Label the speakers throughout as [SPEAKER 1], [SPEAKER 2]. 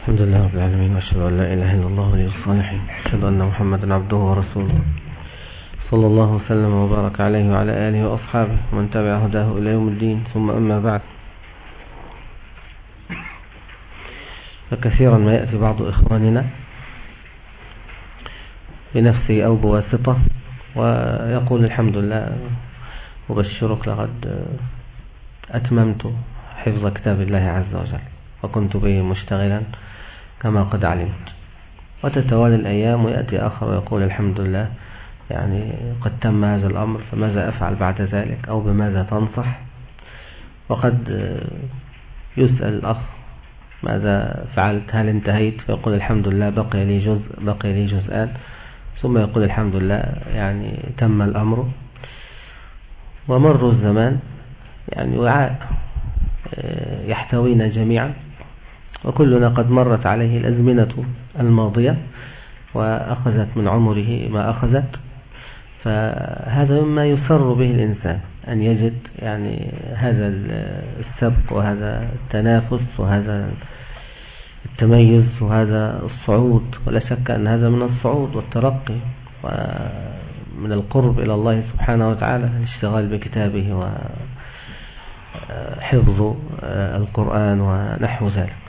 [SPEAKER 1] الحمد لله رب العالمين وأشهد أن لا إله إلا الله ولي الصالحين أشهد أن محمدا عبده ورسوله. صلى الله وسلم وبارك عليه وعلى آله وأصحابه ومن تبع هداه إلى يوم الدين ثم أما بعد. فكثيرا ما يأتي بعض إخواننا بنفسه أو بواسطة ويقول الحمد لله أبشرك لقد أتممت حفظ كتاب الله عز وجل وكنت به مشتغلا. كما قد علمت. وتتوالي الأيام ويأتي آخر ويقول الحمد لله. يعني قد تم هذا الأمر فماذا أفعل بعد ذلك؟ أو بماذا تنصح؟ وقد يسأل الأخ ماذا فعلت؟ هل انتهيت؟ فيقول الحمد لله بقي لي جزء بقي لي جزءان. ثم يقول الحمد لله يعني تم الأمر. ومر الزمان يعني وعاء آه، يحتوينا جميعا. وكلنا قد مرت عليه الأزمنة الماضية وأخذت من عمره ما أخذت. فهذا مما يسر به الإنسان أن يجد يعني هذا السبق وهذا التنافس وهذا التميز وهذا الصعود. ولا شك أن هذا من الصعود والترقي ومن القرب إلى الله سبحانه وتعالى الاشتغال بكتابه وحفظ القرآن ونحو ذلك.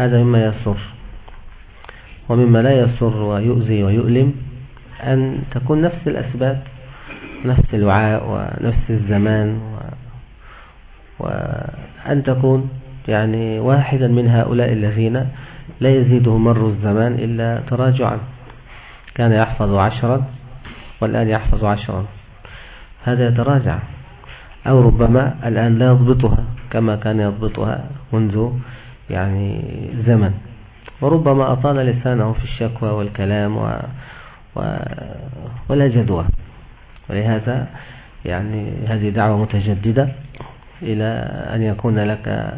[SPEAKER 1] هذا مما يسر. ومما لا يسر ويؤذي ويؤلم أن تكون نفس الأسباب نفس الوعاء ونفس الزمان و... وأن تكون يعني واحدا من هؤلاء الذين لا يزيده مر الزمان إلا تراجعا. كان يحفظ عشرا والآن يحفظ عشرا. هذا يتراجع. أو ربما الآن لا يضبطها كما كان يضبطها منذ يعني زمن. وربما أطال لسانه في الشكوى والكلام و... و... ولا جدوى. ولهذا يعني هذه دعوة متجددة إلى أن يكون لك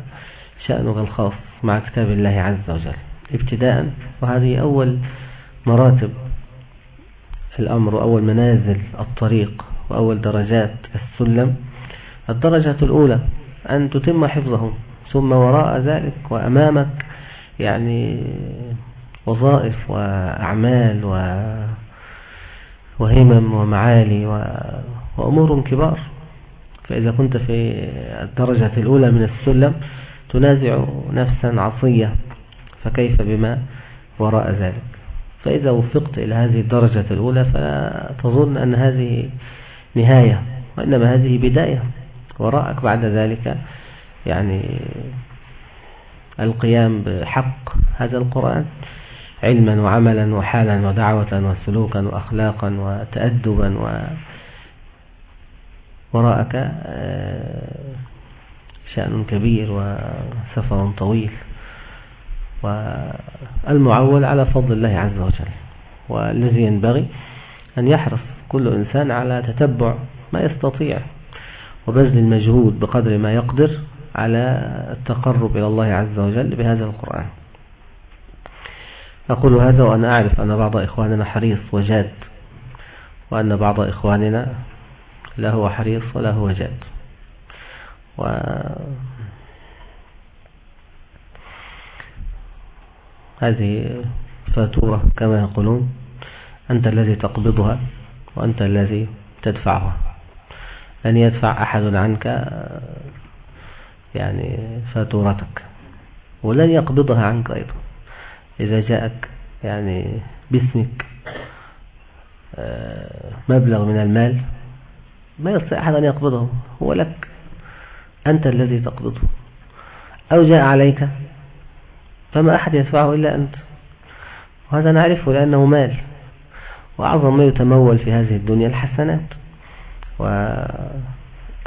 [SPEAKER 1] شأنك الخاص مع كتاب الله عز وجل. ابتداء وهذه أول مراتب الأمر أول منازل الطريق وأول درجات السلم. الدرجة الأولى أن تتم حفظه ثم وراء ذلك وأمامك يعني وظائف وأعمال وهمم ومعالي. وأمور كبار فإذا كنت في الدرجة الأولى من السلم تنازع نفسا عصية فكيف بما وراء ذلك فإذا وفقت إلى هذه الدرجة الأولى فلا تظن أن هذه نهاية وإنما هذه بداية وراءك بعد ذلك يعني القيام بحق هذا القرآن علما وعملا وحالا ودعوة وسلوكا وأخلاقا وتأدبا و وراءك آه، شأن كبير وسفر طويل والمعول على فضل الله عز وجل. والذي ينبغي أن يحرص كل إنسان على تتبع ما يستطيع وبذل المجهود بقدر ما يقدر على التقرب إلى الله عز وجل بهذا القرآن. أقول هذا وأنا أعرف أن بعض إخواننا حريص وجاد وأن بعض إخواننا لا هو حريص ولا هو جاد. و هذه فاتورة كما يقولون أنت الذي تقبضها وأنت الذي تدفعها. لن يدفع أحد عنك يعني فاتورتك ولن يقبضها عنك أيضا. إذا جاءك يعني باسمك آه، مبلغ من المال ما يستطيع أحد أن يقبضه هو لك أنت الذي تقبضه. أو جاء عليك فما أحد يدفعه إلا أنت. وهذا نعرفه لأنه مال وأعظم ما يتمول في هذه الدنيا الحسنات.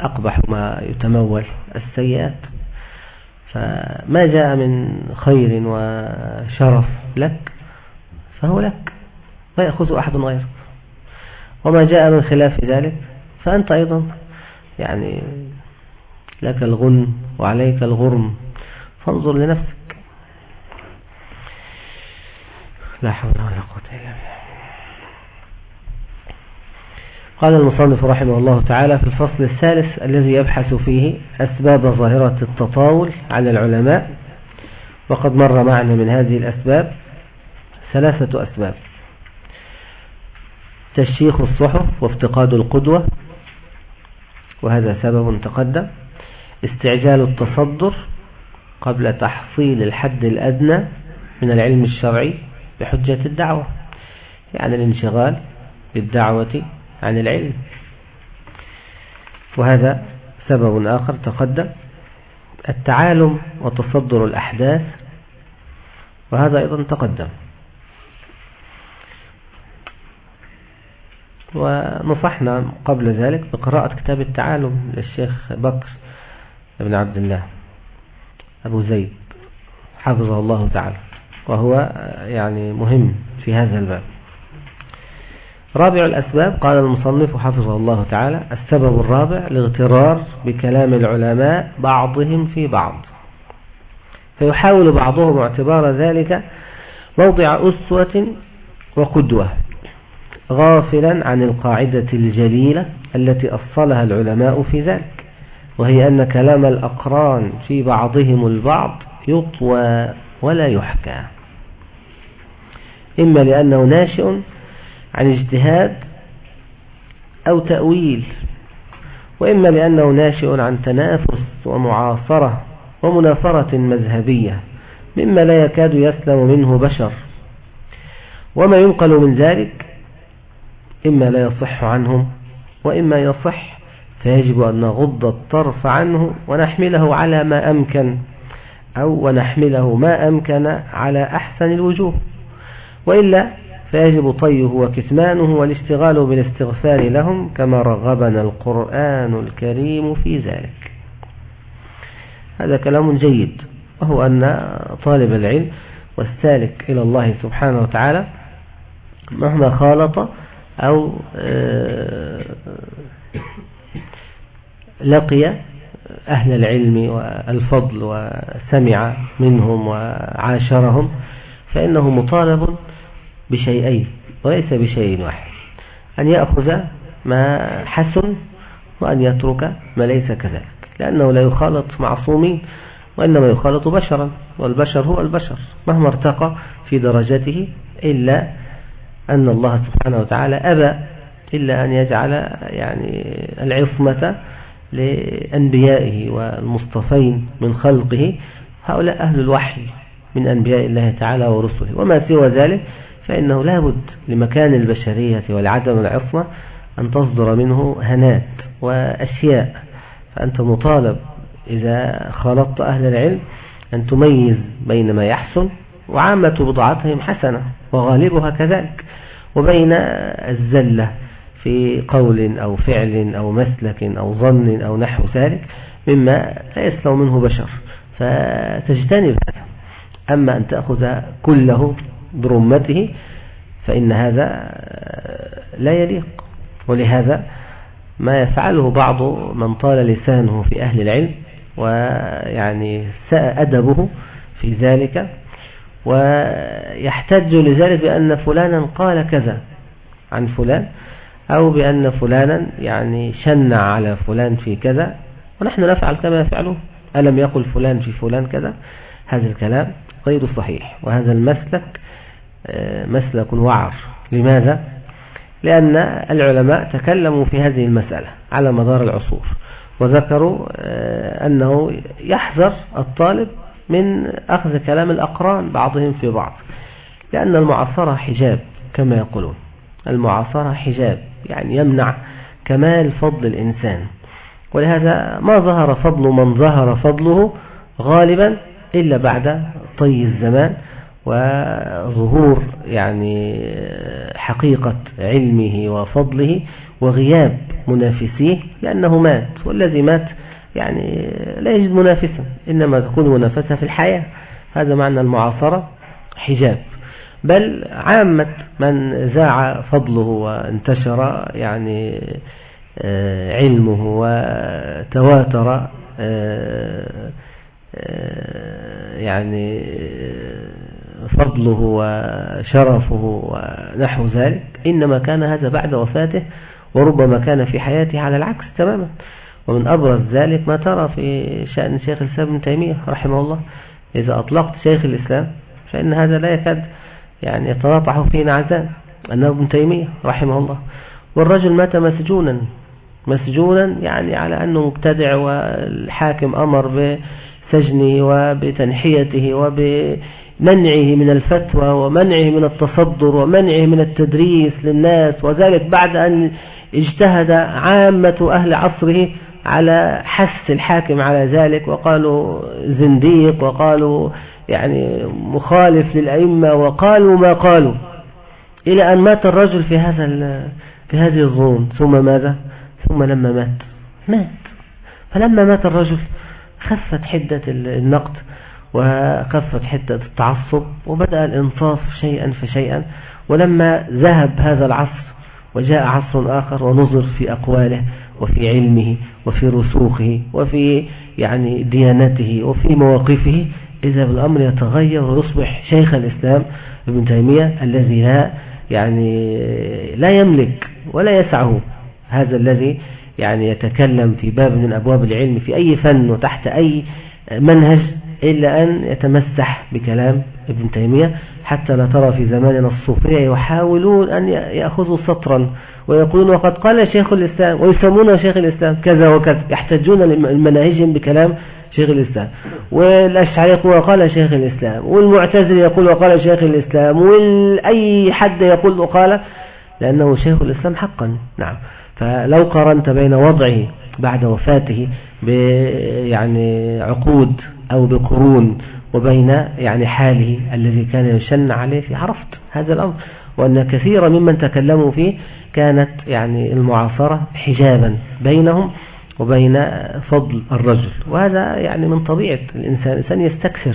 [SPEAKER 1] وأقبح ما يتمول السيئات. فما جاء من خير وشرف لك فهو لك لا يأخذ أحد غيرك. وما جاء من خلاف ذلك فأنت أيضا يعني لك الغن وعليك الغرم. فانظر لنفسك. لا حول ولا قوة إلا بالله. قال المصنف رحمه الله تعالى في الفصل الثالث الذي يبحث فيه أسباب ظاهرة التطاول على العلماء. وقد مر معنا من هذه الأسباب ثلاثة أسباب. تشيخ الصحف وافتقاد القدوة وهذا سبب تقدم. استعجال التصدر قبل تحصيل الحد الأدنى من العلم الشرعي بحجة الدعوة يعني الانشغال بالدعوة عن العلم. وهذا سبب آخر تقدم التعالم وتصدر الأحداث وهذا أيضا تقدم. ونصحنا قبل ذلك بقراءة كتاب التعالم للشيخ بكر بن عبد الله أبو زيد حفظه الله تعالى. وهو يعني مهم في هذا الباب. رابع الأسباب قال المصنف حفظه الله تعالى السبب الرابع الاغترار بكلام العلماء بعضهم في بعض. فيحاول بعضهم اعتبار ذلك موضع أسوة وقدوة غافلا عن القاعدة الجليلة التي أصلها العلماء في ذلك وهي أن كلام الأقران في بعضهم البعض يطوى ولا يحكى. إما لأنه ناشئ عن اجتهاد أو تأويل وإما لأنه ناشئ عن تنافس ومعاصرة ومنافرة مذهبية مما لا يكاد يسلم منه بشر. وما ينقل من ذلك إما لا يصح عنهم وإما يصح فيجب أن نغض الطرف عنه ونحمله على ما أمكن أو ونحمله ما أمكن على أحسن الوجوه. وإلا فيجب طيه وكتمانه والاشتغال بالاستغفار لهم كما رغبنا القرآن الكريم في ذلك. هذا كلام جيد وهو أن طالب العلم والسالك إلى الله سبحانه وتعالى مهما خالط أو آه، لقي أهل العلم والفضل وسمع منهم وعاشرهم فإنه مطالب بشيئين وليس بشيء واحد. أن يأخذ ما حسن وأن يترك ما ليس كذلك. لأنه لا يخالط معصومين وإنما يخالط بشرا والبشر هو البشر. مهما ارتقى في درجته إلا أن الله سبحانه وتعالى أبى إلا أن يجعل يعني العصمة لأنبيائه والمصطفين من خلقه. هؤلاء أهل الوحي من أنبياء الله تعالى ورسله. وما سوى ذلك فإنه لا بد لمكان البشرية ولعدم العصمة أن تصدر منه هنات وأشياء. فأنت مطالب إذا خلطت أهل العلم أن تميز بين ما يحسن وعامة بضاعتهم حسنة وغالبها كذلك. وبين الزلة في قول أو فعل أو مسلك أو ظن أو نحو ذلك مما لا يسلم منه بشر. فتجتنب هذا. أما أن تأخذ كله برمته فإن هذا لا يليق. ولهذا ما يفعله بعض من طال لسانه في أهل العلم ويعني ساء أدبه في ذلك ويحتج لذلك بأن فلانا قال كذا عن فلان أو بأن فلانا يعني شنع على فلان في كذا ونحن نفعل كما يفعله ألم يقل فلان في فلان كذا؟ هذا الكلام غير صحيح. وهذا المسلك آه، مسلك وعر لماذا؟ لأن العلماء تكلموا في هذه المسألة على مدار العصور وذكروا آه، أنه يحذر الطالب من أخذ كلام الأقران بعضهم في بعض. لأن المعاصرة حجاب كما يقولون. المعاصرة حجاب يعني يمنع كمال فضل الإنسان. ولهذا ما ظهر فضل من ظهر فضله غالبا إلا بعد طي الزمان وظهور يعني حقيقة علمه وفضله وغياب منافسيه لأنه مات والذي مات يعني لا يجد منافسا إنما تكون منافسة في الحياة هذا معنى المعاصرة حجاب. بل عامة من زاع فضله وانتشر يعني آه، علمه وتواتر آه، آه، يعني فضله وشرفه ونحو ذلك إنما كان هذا بعد وفاته وربما كان في حياته على العكس تماما. ومن أبرز ذلك ما ترى في شأن شيخ الإسلام ابن تيمية رحمه الله. إذا أطلقت شيخ الإسلام فإن هذا لا يكاد يعني يتناطح فيه نعزان أنه ابن تيمية رحمه الله. والرجل مات مسجونا. مسجونا يعني على أنه مبتدع والحاكم أمر بسجنه وبتنحيته وبمنعه من الفتوى ومنعه من التصدر ومنعه من التدريس للناس وذلك بعد أن اجتهد عامة أهل عصره على حث الحاكم على ذلك وقالوا زنديق وقالوا يعني مخالف للأئمة وقالوا ما قالوا. إلى أن مات الرجل في هذا في هذه الظنون ثم ماذا؟ ثم لما مات. مات. فلما مات الرجل خفت حدة النقد. وخفت حدة التعصب وبدأ الإنصاف شيئا فشيئا. ولما ذهب هذا العصر وجاء عصر آخر ونظر في أقواله وفي علمه وفي رسوخه وفي يعني ديانته وفي مواقفه إذا بالأمر يتغير ويصبح شيخ الإسلام ابن تيمية الذي لا يعني لا يملك ولا يسعه هذا الذي يعني يتكلم في باب من أبواب العلم في أي فن وتحت أي منهج إلا أن يتمسح بكلام ابن تيمية حتى لا ترى في زماننا الصوفية يحاولون أن يأخذوا سطرا ويقولون وقد قال شيخ الإسلام ويسمونه شيخ الإسلام كذا وكذا يحتجون المناهجهم بكلام شيخ الإسلام والأشعري يقول وقال شيخ الإسلام والمعتزل يقول وقال شيخ الإسلام وأي حد يقول وقال لأنه شيخ الإسلام حقا. نعم. فلو قارنت بين وضعه بعد وفاته يعني عقود أو بقرون وبين يعني حاله الذي كان يشن عليه في عرفت هذا الأمر وأن كثيرا ممن تكلموا فيه كانت يعني المعاصرة حجابا بينهم وبين فضل الرجل. وهذا يعني من طبيعة الإنسان الإنسان يستكثر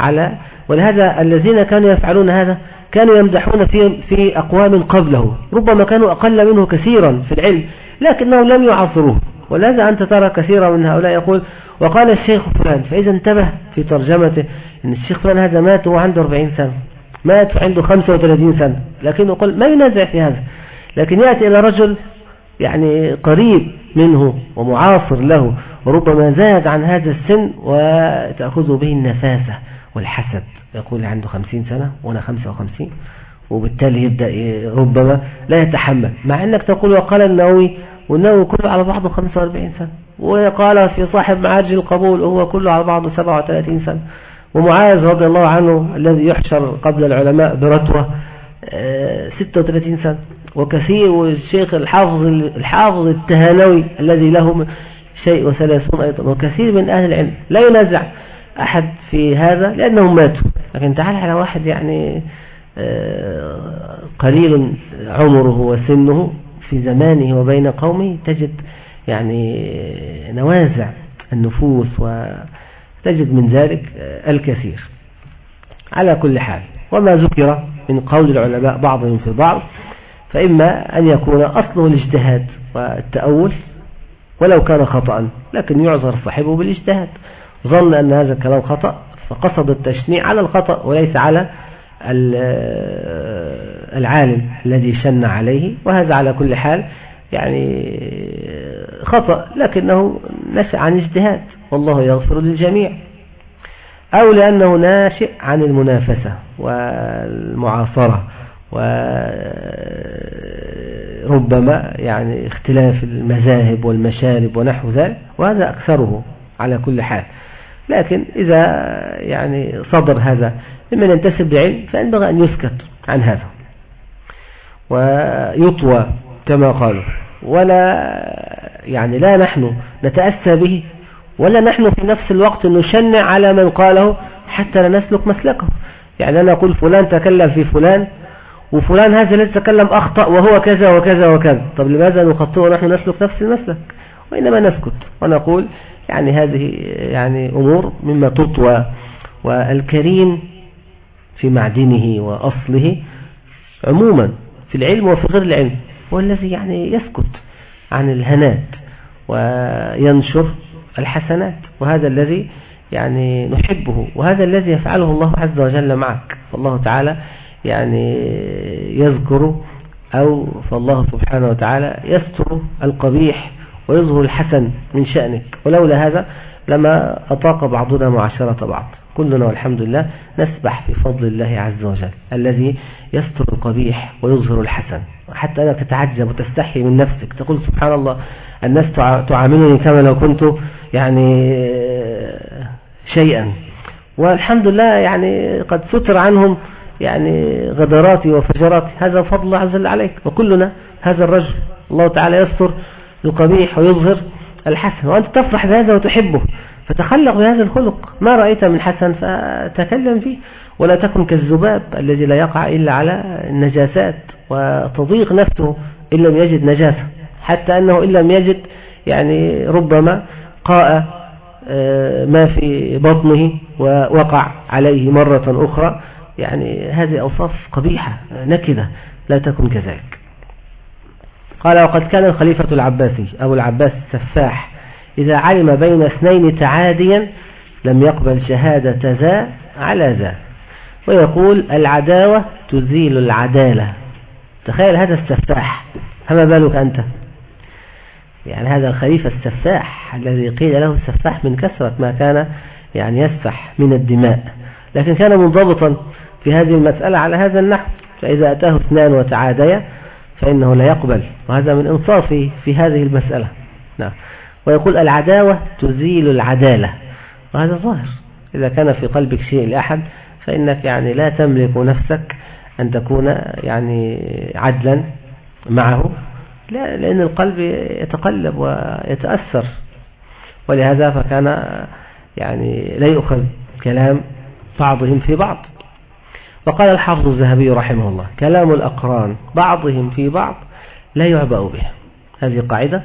[SPEAKER 1] على ولهذا الذين كانوا يفعلون هذا كانوا يمدحون في في أقوام قبله ربما كانوا أقل منه كثيرا في العلم لكنهم لم يعاصروه. ولهذا أنت ترى كثيرا من هؤلاء يقول وقال الشيخ فلان فإذا انتبه في ترجمته أن الشيخ فلان هذا مات وهو عنده 40 سنة مات وعنده 35 سنة لكنه يقول ما ينازع في هذا؟ لكن يأتي إلى رجل يعني قريب منه ومعاصر له وربما زاد عن هذا السن وتأخذه به النفاسة والحسد يقول عنده خمسين سنة وأنا خمسة وخمسين وبالتالي يبدأ ربما لا يتحمل مع أنك تقول وقال النووي والنووي كله على بعضه 45 سنة. وقال في صاحب معارج القبول وهو كله على بعضه 37 سنة. ومعاذ رضي الله عنه الذي يحشر قبل العلماء برتوة 36 سنة. وكثير والشيخ الحافظ الحافظ التهانوي الذي له شيء وثلاثون أيضا. وكثير من أهل العلم. لا ينازع أحد في هذا لأنهم ماتوا. لكن تعال على واحد يعني آه، قليل عمره وسنه. في زمانه وبين قومه تجد يعني نوازع النفوس وتجد من ذلك الكثير. على كل حال وما ذكر من قول العلماء بعضهم في بعض فإما أن يكون أصله الاجتهاد والتأول ولو كان خطأ لكن يعذر صاحبه بالاجتهاد. ظن أن هذا الكلام خطأ فقصد التشنيع على الخطأ وليس على العالم الذي شن عليه وهذا على كل حال يعني خطأ لكنه نشأ عن اجتهاد والله يغفر للجميع. أو لأنه ناشئ عن المنافسة والمعاصرة وربما يعني اختلاف المذاهب والمشارب ونحو ذلك وهذا أكثره على كل حال. لكن إذا يعني صدر هذا ممن ينتسب لعلم فينبغي أن يسكت عن هذا. ويطوى كما قالوا. ولا يعني لا نحن نتأسى به ولا نحن في نفس الوقت نشنع على من قاله حتى لا نسلك مسلكه. يعني أنا أقول فلان تكلم في فلان وفلان هذا الذي تكلم أخطأ وهو كذا وكذا وكذا. طب لماذا نخطئه ونحن نسلك نفس المسلك؟ وإنما نسكت. ونقول يعني هذه يعني أمور مما تطوى. والكريم في معدنه وأصله عموما في العلم وفي غير العلم هو الذي يعني يسكت عن الهنات وينشر الحسنات وهذا الذي يعني نحبه وهذا الذي يفعله الله عز وجل معك فالله تعالى يعني يذكر أو فالله سبحانه وتعالى يستر القبيح ويظهر الحسن من شأنك. ولولا هذا لما أطاق بعضنا معاشرة بعض. كلنا والحمد لله نسبح في فضل الله عز وجل الذي يستر القبيح ويظهر الحسن. حتى أنك تتعجب وتستحي من نفسك تقول سبحان الله الناس تعاملني كما لو كنت يعني شيئا. والحمد لله يعني قد ستر عنهم يعني غدراتي وفجراتي. هذا فضل الله عز وجل عليك. وكلنا هذا الرجل الله تعالى يستر القبيح ويظهر الحسن. وأنت تفرح بهذا وتحبه. فتخلق بهذا الخلق. ما رأيت من حسن فتكلم فيه. ولا تكن كالذباب الذي لا يقع إلا على النجاسات وتضيق نفسه إن لم يجد نجاسة. حتى أنه إن لم يجد يعني ربما قاء آه، ما في بطنه ووقع عليه مرة أخرى. يعني هذه أوصاف قبيحة نكدة. لا تكن كذلك. قال وقد كان الخليفة العباسي أبو العباس السفاح إذا علم بين اثنين تعاديا لم يقبل شهادة ذا على ذا. ويقول العداوة تزيل العدالة. تخيل هذا السفاح فما بالك أنت؟ يعني هذا الخليفة السفاح الذي قيل له السفاح من كثرة ما كان يعني يسفح من الدماء. لكن كان منضبطا في هذه المسألة على هذا النحو. فإذا أتاه اثنان وتعاديا فإنه لا يقبل. وهذا من إنصافه في هذه المسألة. نعم. ويقول العداوة تزيل العدالة. وهذا ظاهر. إذا كان في قلبك شيء لأحد فإنك يعني لا تملك نفسك أن تكون يعني عدلا معه لا لأن القلب يتقلب ويتأثر. ولهذا فكان يعني لا يؤخذ كلام بعضهم في بعض. وقال الحافظ الذهبي رحمه الله كلام الأقران بعضهم في بعض لا يعبأ به. هذه قاعدة.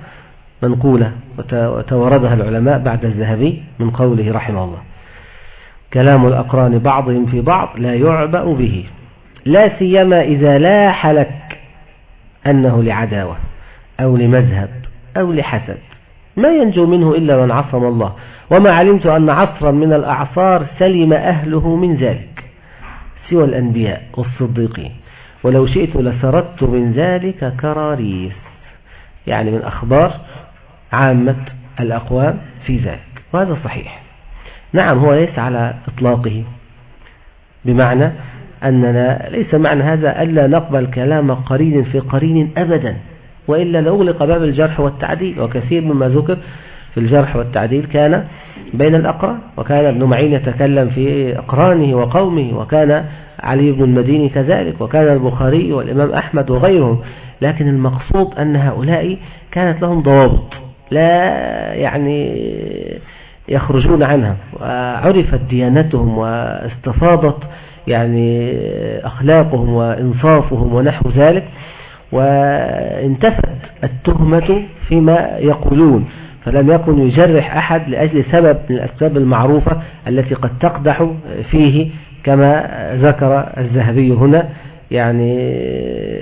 [SPEAKER 1] منقولة وتوردها العلماء بعد الذهبي من قوله رحمه الله. كلام الأقران بعضهم في بعض لا يعبأ به. لا سيما إذا لاح لك أنه لعداوة أو لمذهب أو لحسد. ما ينجو منه إلا من عصم الله. وما علمت أن عصرا من الأعصار سلم أهله من ذلك سوى الأنبياء والصديقين. ولو شئت لسردت من ذلك كراريس. يعني من أخبار عامة الأقوام في ذلك وهذا صحيح. نعم هو ليس على إطلاقه بمعنى أننا ليس معنى هذا ألا نقبل كلام قرين في قرين أبدا وإلا لأغلق باب الجرح والتعديل وكثير مما ذكر في الجرح والتعديل كان بين الأقران وكان ابن معين يتكلم في أقرانه وقومه وكان علي بن المديني كذلك وكان البخاري والإمام أحمد وغيرهم لكن المقصود أن هؤلاء كانت لهم ضوابط. لا يعني يخرجون عنها. وعرفت ديانتهم واستفاضت يعني أخلاقهم وإنصافهم ونحو ذلك وانتفت التهمة فيما يقولون. فلم يكن يجرح أحد لأجل سبب من الأسباب المعروفة التي قد تقدح فيه كما ذكر الذهبي هنا يعني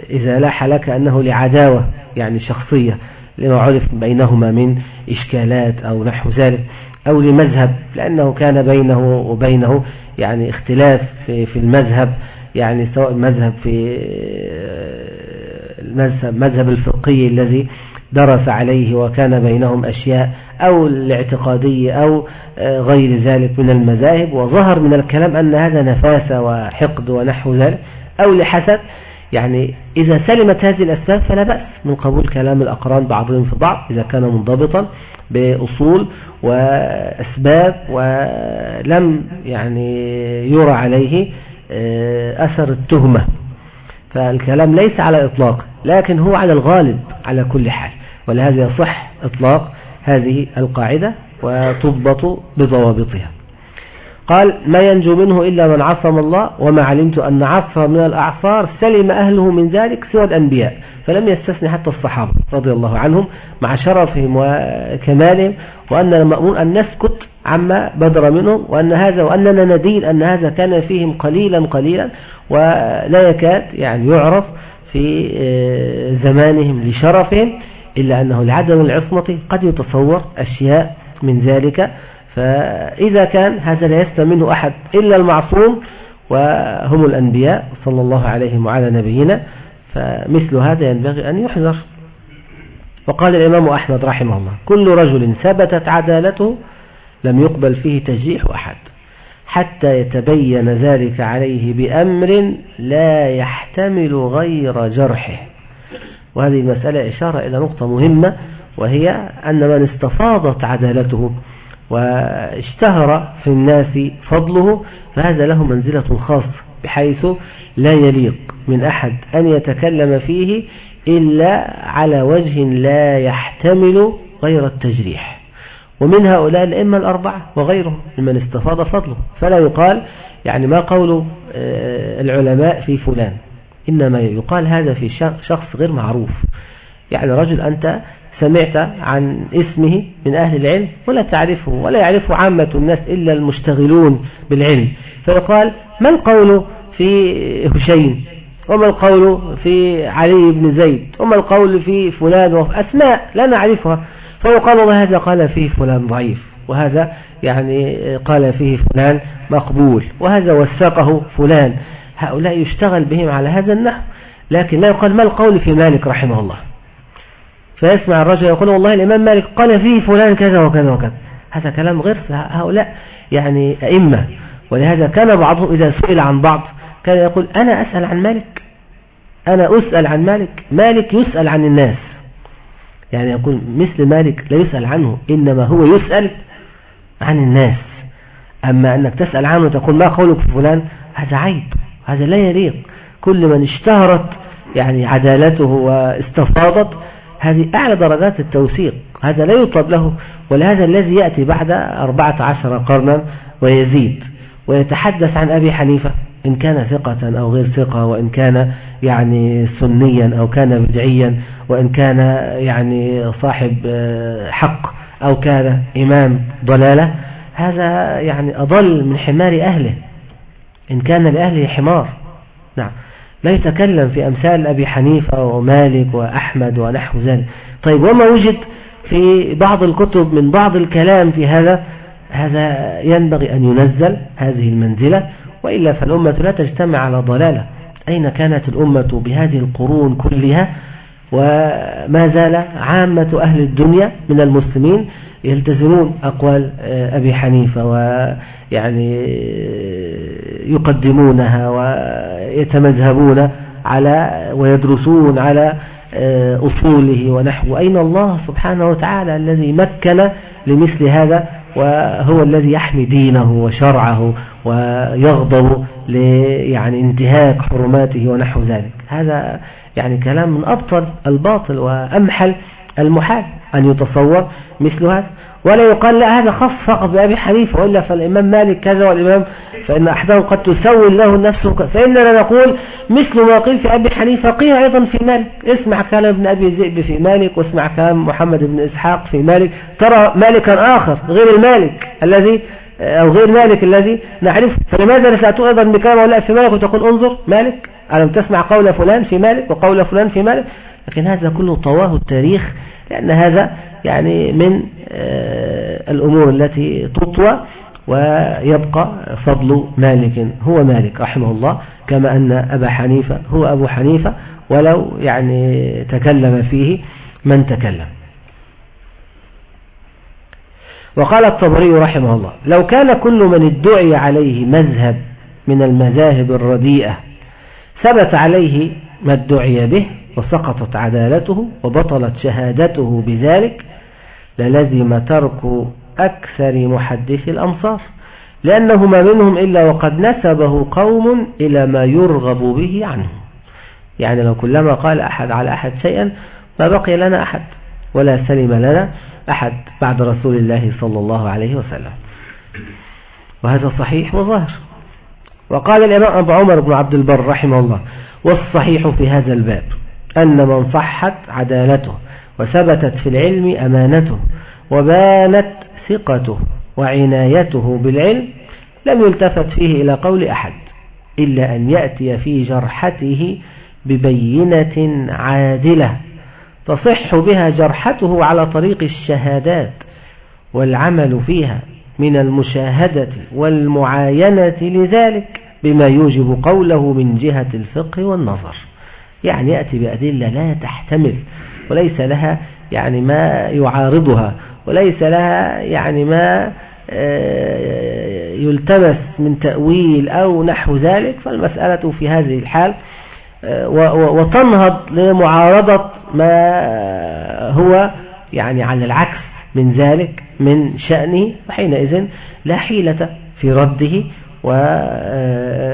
[SPEAKER 1] إذا لاح لك أنه لعداوة يعني شخصية. لما عرف بينهما من إشكالات أو نحو ذلك أو لمذهب لأنه كان بينه وبينه يعني اختلاف في, في المذهب يعني سواء المذهب في المذهب مذهب الفقهي الذي درس عليه وكان بينهم أشياء أو الاعتقادية أو غير ذلك من المذاهب وظهر من الكلام أن هذا نفاسة وحقد ونحو ذلك أو لحسد. يعني إذا سلمت هذه الأسباب فلا بأس من قبول كلام الأقران بعضهم في بعض إذا كان منضبطا بأصول وأسباب ولم يعني يرى عليه آه، أثر التهمة. فالكلام ليس على إطلاق لكن هو على الغالب على كل حال. ولهذا يصح إطلاق هذه القاعدة وتضبط بضوابطها. قال ما ينجو منه إلا من عصم الله وما علمت أن عصر من الأعصار سلم أهله من ذلك سوى الأنبياء فلم يستثني حتى الصحابة رضي الله عنهم مع شرفهم وكمالهم وأن المأمون أن نسكت عما بدر منهم وأن هذا وأننا ندين أن هذا كان فيهم قليلا قليلا ولا يكاد يعني يعرف في آه، زمانهم لشرفهم إلا أنه لعدم العصمة قد يتصور أشياء من ذلك فإذا كان هذا لا يسلم منه أحد إلا المعصوم وهم الأنبياء صلى الله عليهم وعلى نبينا فمثل هذا ينبغي أن يحذر. وقال الإمام أحمد رحمه الله كل رجل ثبتت عدالته لم يقبل فيه تجريح أحد حتى يتبين ذلك عليه بأمر لا يحتمل غير جرحه. وهذه المسألة إشارة إلى نقطة مهمة وهي أن من استفاضت عدالته واشتهر في الناس فضله فهذا له منزلة خاصة بحيث لا يليق من أحد أن يتكلم فيه إلا على وجه لا يحتمل غير التجريح. ومن هؤلاء الأئمة الأربعة وغيرهم ممن استفاض فضله. فلا يقال يعني ما قول آه، العلماء في فلان. إنما يقال هذا في شخص غير معروف. يعني رجل أنت سمعت عن اسمه من أهل العلم ولا تعرفه ولا يعرفه عامة الناس إلا المشتغلون بالعلم. فيقال ما القول في هشيم وما القول في علي بن زيد؟ وما القول في فلان؟ أسماء لا نعرفها. فيقال هذا قال فيه فلان ضعيف وهذا يعني قال فيه فلان مقبول وهذا وثقه فلان. هؤلاء يشتغل بهم على هذا النحو لكن لا يقال ما القول في مالك رحمه الله. فيسمع الرجل يقول والله الإمام مالك قال فيه فلان كذا وكذا وكذا. هذا كلام غير هؤلاء يعني أئمة. ولهذا كان بعضهم إذا سئل عن بعض كان يقول أنا أسأل عن مالك. أنا أسأل عن مالك. مالك يسأل عن الناس. يعني يقول مثل مالك لا يسأل عنه إنما هو يسأل عن الناس. أما أنك تسأل عنه وتقول ما قولك في فلان؟ هذا عيب. هذا لا يليق. كل من اشتهرت يعني عدالته واستفاضت هذه أعلى درجات التوثيق. هذا لا يطلب له ولهذا الذي يأتي بعد 14 قرنا ويزيد ويتحدث عن أبي حنيفة إن كان ثقة أو غير ثقة وإن كان يعني سنيا أو كان بدعيا وإن كان يعني صاحب آه، حق أو كان إمام ضلالة هذا يعني أضل من حمار أهله. إن كان لأهله حمار. نعم. لا يتكلم في أمثال أبي حنيفة ومالك وأحمد ونحو ذلك. طيب وما وجد في بعض الكتب من بعض الكلام في هذا هذا ينبغي أن ينزل هذه المنزلة وإلا فالأمة لا تجتمع على ضلالة. أين كانت الأمة بهذه القرون كلها؟ وما زال عامة أهل الدنيا من المسلمين يلتزمون أقوال آه، أبي حنيفة ويعني يقدمونها ويتمذهبون على ويدرسون على أصوله ونحو أين الله سبحانه وتعالى الذي مكن لمثل هذا وهو الذي يحمي دينه وشرعه ويغضب يعني انتهاك حرماته ونحو ذلك؟ هذا يعني كلام من أبطل الباطل وأمحل المحال أن يتصور مثل هذا. ولا يقال لا هذا خاص فقط بأبي حنيفة وإلا فالإمام مالك كذا والإمام فإن أحدهم قد تسول له نفسه فإننا نقول مثل ما قيل في أبي حنيفة قيل أيضا في مالك. اسمع كلام ابن أبي ذئب في مالك واسمع كلام محمد بن إسحاق في مالك. ترى مالكا آخر غير المالك الذي أو غير مالك الذي نعرفه. فلماذا تأتوا أيضا بكلام ولا في مالك؟ وتقول انظر مالك ألم تسمع قول فلان في مالك وقول فلان في مالك؟ لكن هذا كله طواه التاريخ لأن هذا يعني من آه، الأمور التي تطوى ويبقى فضل مالك هو مالك رحمه الله كما أن أبا حنيفة هو أبو حنيفة ولو يعني تكلم فيه من تكلم. وقال الطبري رحمه الله لو كان كل من ادعي عليه مذهب من المذاهب الرديئة ثبت عليه ما ادعي به وسقطت عدالته وبطلت شهادته بذلك للزم ترك أكثر محدث الأمصار لأنه ما منهم إلا وقد نسبه قوم إلى ما يرغب به عنه يعني لو كلما قال أحد على أحد شيئا ما بقي لنا أحد ولا سلم لنا أحد بعد رسول الله صلى الله عليه وسلم. وهذا صحيح وظاهر. وقال الإمام أبو عمر بن عبد البر رحمه الله والصحيح في هذا الباب أن من صحت عدالته وثبتت في العلم أمانته وبانت ثقته وعنايته بالعلم لم يلتفت فيه إلى قول أحد إلا أن يأتي في جرحته ببينة عادلة تصح بها جرحته على طريق الشهادات والعمل فيها من المشاهدة والمعاينة لذلك بما يوجب قوله من جهة الفقه والنظر. يعني يأتي بأدلة لا تحتمل وليس لها يعني ما يعارضها وليس لها يعني ما آه، يلتمس من تأويل أو نحو ذلك فالمسألة في هذه الحال وتنهض لمعارضة ما هو يعني على العكس من ذلك من شأنه وحينئذ لا حيلة في رده ويعني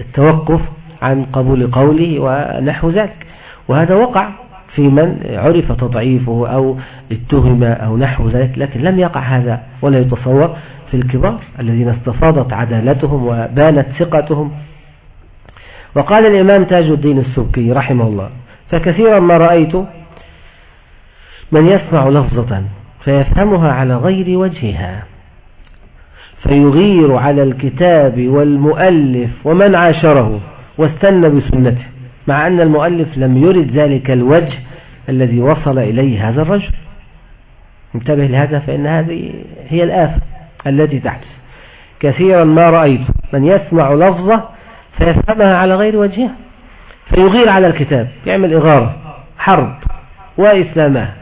[SPEAKER 1] التوقف عن قبول قوله ونحو ذلك. وهذا وقع في من عرف تضعيفه أو اتهم أو نحو ذلك لكن لم يقع هذا ولا يتصور في الكبار الذين استفاضت عدالتهم وبانت ثقتهم. وقال الإمام تاج الدين السبكي رحمه الله فكثيرا ما رأيت من يسمع لفظة فيفهمها على غير وجهها فيغير على الكتاب والمؤلف ومن عاشره واستنى بسنته. مع أن المؤلف لم يرد ذلك الوجه الذي وصل إليه هذا الرجل. انتبه لهذا فإن هذه هي الآفة التي تحدث. كثيرا ما رأيت من يسمع لفظة فيفهمها على غير وجهها فيغير على الكتاب يعمل إغارة حرب وإسلامها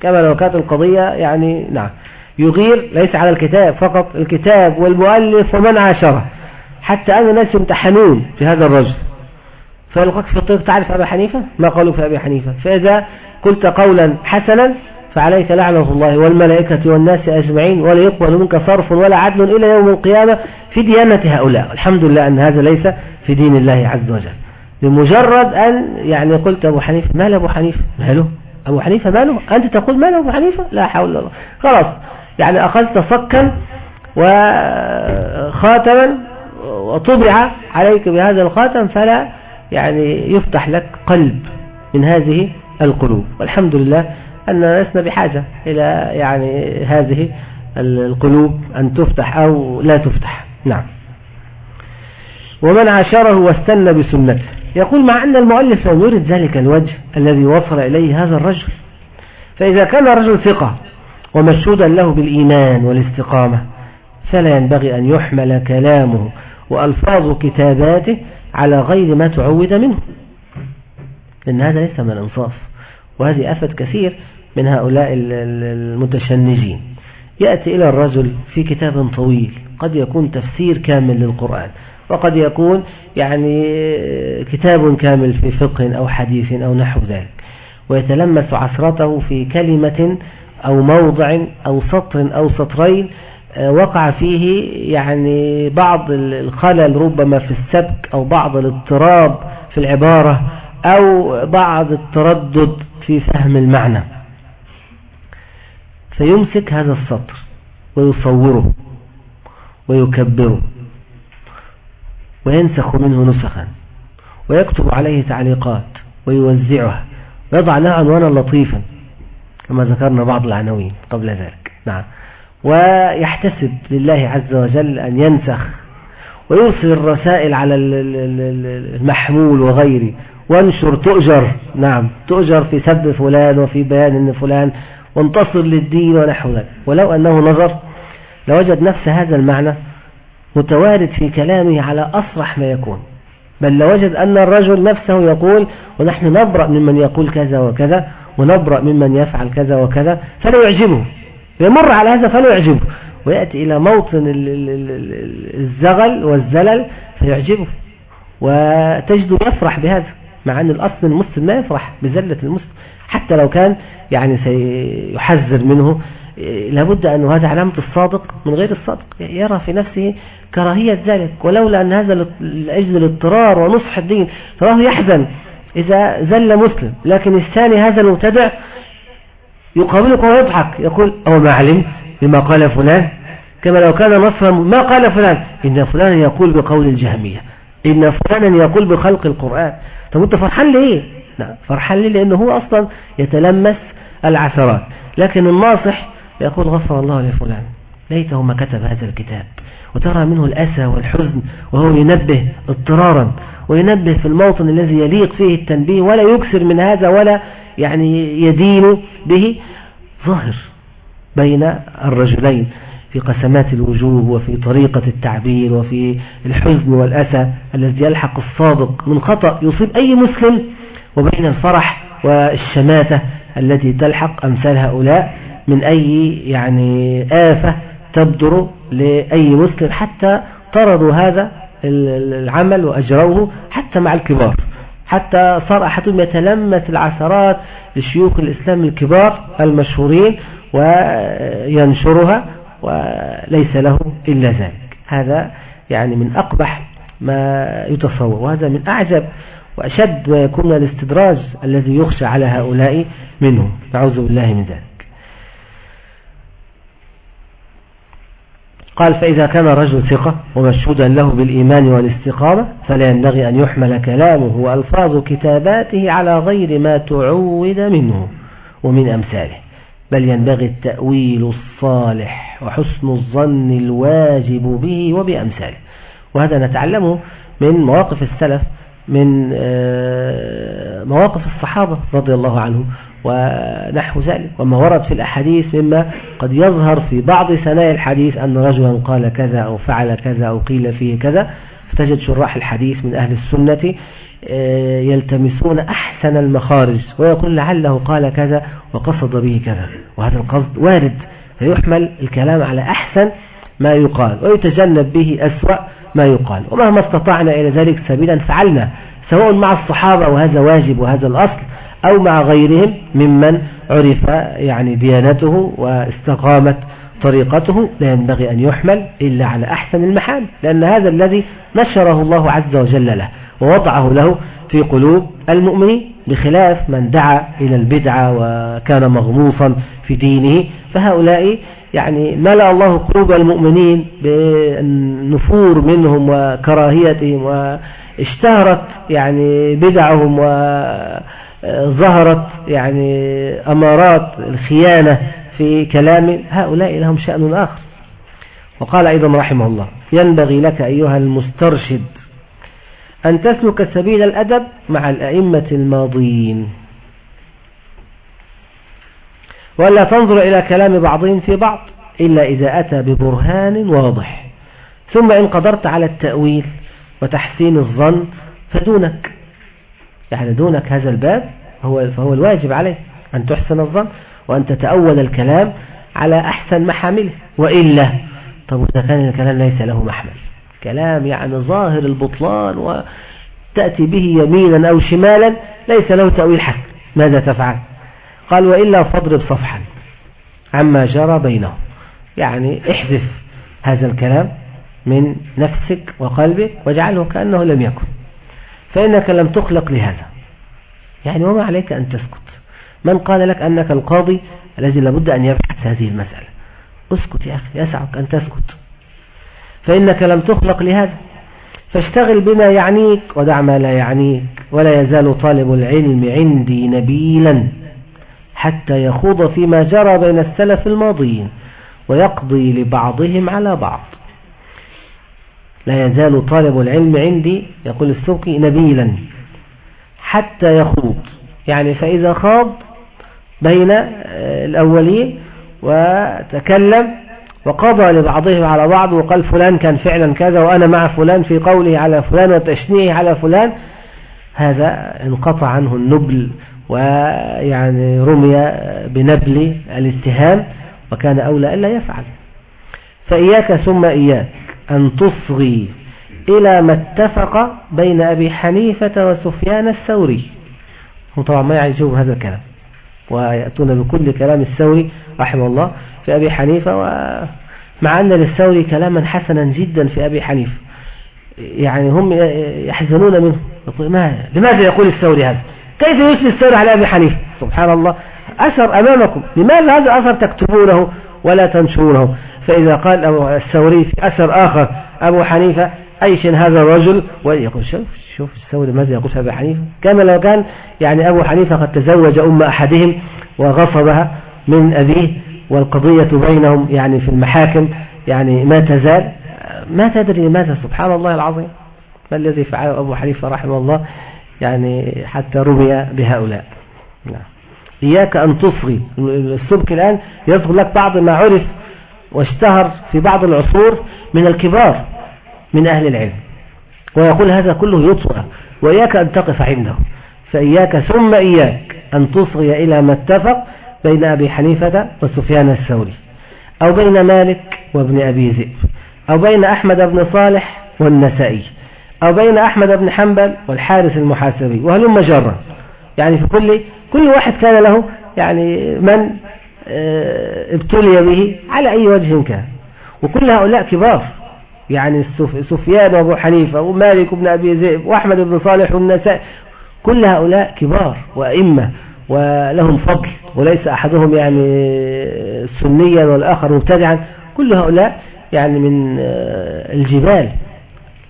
[SPEAKER 1] كما لو كانت القضية يعني نعم يغير ليس على الكتاب فقط الكتاب والمؤلف ومن عاشره. حتى أن الناس يمتحنون في هذا الرجل. فيلقاك في الطريق تعرف أبا حنيفة؟ ما قالوا في أبي حنيفة. فإذا قلت قولا حسنا فعليك لعنة الله والملائكة والناس أجمعين ولا يقبل منك صرف ولا عدل إلى يوم القيامة في ديانة هؤلاء. الحمد لله أن هذا ليس في دين الله عز وجل. بمجرد أن يعني قلت أبو حنيفة مال أبو حنيفة؟ ماله؟ أبو حنيفة ماله؟ أنت تقول ماله أبو حنيفة؟ لا حول الله خلاص يعني أخذت صكا وخاتما وطبع عليك بهذا الخاتم فلا يعني يفتح لك قلب من هذه القلوب. والحمد لله أننا لسنا بحاجة إلى يعني هذه القلوب أن تفتح أو لا تفتح. نعم. ومن عاشره واستنى بسنته. يقول مع أن المؤلف لم يرد ذلك الوجه الذي وصل إليه هذا الرجل فإذا كان رجل ثقة ومشهودا له بالإيمان والاستقامة فلا ينبغي أن يحمل كلامه وألفاظ كتاباته على غير ما تعود منه. لأن هذا ليس من الإنصاف وهذه أفت كثير من هؤلاء المتشنجين. يأتي إلى الرجل في كتاب طويل قد يكون تفسير كامل للقرآن وقد يكون يعني كتاب كامل في فقه أو حديث أو نحو ذلك ويتلمس عثرته في كلمة أو موضع أو سطر أو سطرين وقع فيه يعني بعض الخلل ربما في السبك أو بعض الاضطراب في العبارة أو بعض التردد في فهم المعنى. فيمسك هذا السطر ويصوره ويكبره وينسخ منه نسخا ويكتب عليه تعليقات ويوزعها. ويضع له عنوانا لطيفا كما ذكرنا بعض العناوين قبل ذلك. نعم. ويحتسب لله عز وجل أن ينسخ ويرسل الرسائل على المحمول وغيره. وانشر تؤجر. نعم تؤجر في سب فلان وفي بيان إن فلان وانتصر للدين ونحو ذلك. ولو أنه نظر لوجد نفس هذا المعنى متوارد في كلامه على أصرح ما يكون. بل لوجد أن الرجل نفسه يقول ونحن نبرأ ممن يقول كذا وكذا ونبرأ ممن يفعل كذا وكذا فلا يعجبه. يمر على هذا فلا ويأتي إلى موطن الزغل والزلل فيعجبه. وتجد يفرح بهذا مع أن الأصل المسلم ما يفرح بزلة المسلم. حتى لو كان يعني سيحذر منه لابد أن هذا علامة الصادق من غير الصادق. يرى في نفسه كراهية ذلك. ولولا أن هذا لأجل الاضطرار ونصح الدين فراه يحزن إذا زل مسلم. لكن الثاني هذا المبتدع يقابلك ويضحك يقول أو ما علمت بما قال فلان؟ كما لو كان نصرا ما قال فلان. إن فلان يقول بقول الجهمية. إن فلانا يقول بخلق القرآن. طب أنت فرحان ليه؟ لا فرحان ليه؟ لأنه هو أصلا يتلمس العثرات. لكن الناصح يقول غفر الله لفلان. ليته ما كتب هذا الكتاب. وترى منه الأسى والحزن وهو ينبه اضطرارا وينبه في الموطن الذي يليق فيه التنبيه ولا يكسر من هذا ولا يعني يدين به ظاهر بين الرجلين في قسمات الوجوه وفي طريقة التعبير وفي الحزن والأسى الذي يلحق الصادق من خطأ يصيب أي مسلم وبين الفرح والشماتة التي تلحق أمثال هؤلاء من أي يعني آفة تبدر لأي مسلم حتى طردوا هذا العمل وأجروه حتى مع الكبار. حتى صار أحدهم يتلمس العثرات لشيوخ الإسلام الكبار المشهورين وينشرها وليس له إلا ذلك. هذا يعني من أقبح ما يتصور وهذا من أعجب وأشد ما يكون الاستدراج الذي يخشى على هؤلاء منهم. نعوذ بالله من ذلك. قال فإذا كان رجل ثقة ومشهودا له بالإيمان والاستقامة فلا ينبغي أن يحمل كلامه وألفاظ كتاباته على غير ما تعود منه ومن أمثاله. بل ينبغي التأويل الصالح وحسن الظن الواجب به وبأمثاله. وهذا نتعلمه من مواقف السلف من آه، مواقف الصحابة رضي الله عنهم. ونحو ذلك. وما ورد في الأحاديث مما قد يظهر في بعض ثنايا الحديث أن رجلا قال كذا أو فعل كذا أو قيل فيه كذا. فتجد شراح الحديث من أهل السنة آه، يلتمسون أحسن المخارج ويقول لعله قال كذا وقصد به كذا. وهذا القصد وارد فيحمل الكلام على أحسن ما يقال ويتجنب به أسوأ ما يقال. ومهما استطعنا إلى ذلك سبيلا فعلنا سواء مع الصحابة وهذا واجب وهذا الأصل. أو مع غيرهم ممن عرف يعني ديانته واستقامت طريقته لا ينبغي أن يحمل إلا على أحسن المحال لأن هذا الذي نشره الله عز وجل له ووضعه له في قلوب المؤمنين بخلاف من دعا إلى البدعة وكان مغموصا في دينه. فهؤلاء يعني ملأ الله قلوب المؤمنين بالنفور منهم وكراهيتهم واشتهرت يعني بدعهم وظهرت يعني أمارات الخيانة في كلام هؤلاء لهم شأن آخر. وقال أيضا رحمه الله ينبغي لك أيها المسترشد أن تسلك سبيل الأدب مع الأئمة الماضين ولا تنظر إلى كلام بعضهم في بعض إلا إذا أتى ببرهان واضح. ثم إن قدرت على التأويل وتحسين الظن فدونك. يعني دونك هذا الباب هو فهو الواجب عليه أن تحسن الظن وأن تتأول الكلام على أحسن محامله. وإلا طب إذا كان الكلام ليس له محمل. كلام يعني ظاهر البطلان وتأتي به يمينا أو شمالا ليس له تأويل حسن ماذا تفعل؟ قال وإلا فاضرب صفحا عما جرى بينهم. يعني احذف هذا الكلام من نفسك وقلبك واجعله كأنه لم يكن. فإنك لم تخلق لهذا. يعني وما عليك أن تسكت. من قال لك أنك القاضي الذي لابد أن يبحث هذه المسألة. اسكت يا أخي يسعك أن تسكت. فإنك لم تخلق لهذا. فاشتغل بما يعنيك ودع ما لا يعنيك. ولا يزال طالب العلم عندي نبيلا حتى يخوض فيما جرى بين السلف الماضيين ويقضي لبعضهم على بعض. لا يزال طالب العلم عندي يقول السوقي نبيلا حتى يخوض. يعني فإذا خاض بين الأولين وتكلم وقضى لبعضهم على بعض وقال فلان كان فعلا كذا وأنا مع فلان في قوله على فلان وتشنيه على فلان هذا انقطع عنه النبل ويعني رمي بنبل الاتهام وكان أولى ألا يفعل. فإياك ثم إياك. أن تصغي إلى ما اتفق بين أبي حنيفة وسفيان الثوري. هم طبعا ما يعجبهم هذا الكلام ويأتون بكل كلام الثوري رحمه الله في أبي حنيفة ومع أن للثوري كلاما حسنا جدا في أبي حنيفة. يعني هم يحزنون منه. ما لماذا يقول الثوري هذا؟ كيف يسلي الثوري على أبي حنيفة؟ سبحان الله أثر أمامكم. لماذا هذا الأثر تكتبونه ولا تنشرونه؟ فإذا قال أبو الثوري في أثر آخر أبو حنيفة أيشن هذا الرجل؟ ويقول شوف شوف الثوري ماذا يقول أبو حنيفة؟ كما لو كان يعني أبو حنيفة قد تزوج أم أحدهم وغصبها من أبيه والقضية بينهم يعني في المحاكم يعني ما تزال. ما تدري لماذا سبحان الله العظيم. ما الذي فعله أبو حنيفة رحمه الله؟ يعني حتى رمي بهؤلاء. نعم. إياك أن تصغي. السبك الآن يصغر لك بعض ما عرف واشتهر في بعض العصور من الكبار من أهل العلم. ويقول هذا كله يطوى. وإياك أن تقف عنده. فإياك ثم إياك أن تصغي إلى ما اتفق بين أبي حنيفة وسفيان الثوري. أو بين مالك وابن أبي ذئب. أو بين أحمد بن صالح والنسائي. أو بين أحمد بن حنبل والحارث المحاسبي وهلم جرا. يعني في كل كل واحد كان له يعني من ابتلي به على أي وجه كان. وكل هؤلاء كبار يعني سفيان وأبو حنيفة ومالك بن أبي ذئب وأحمد بن صالح والنسائي كل هؤلاء كبار وأئمة ولهم فضل وليس أحدهم يعني سنيا والآخر مبتدعا. كل هؤلاء يعني من آه، الجبال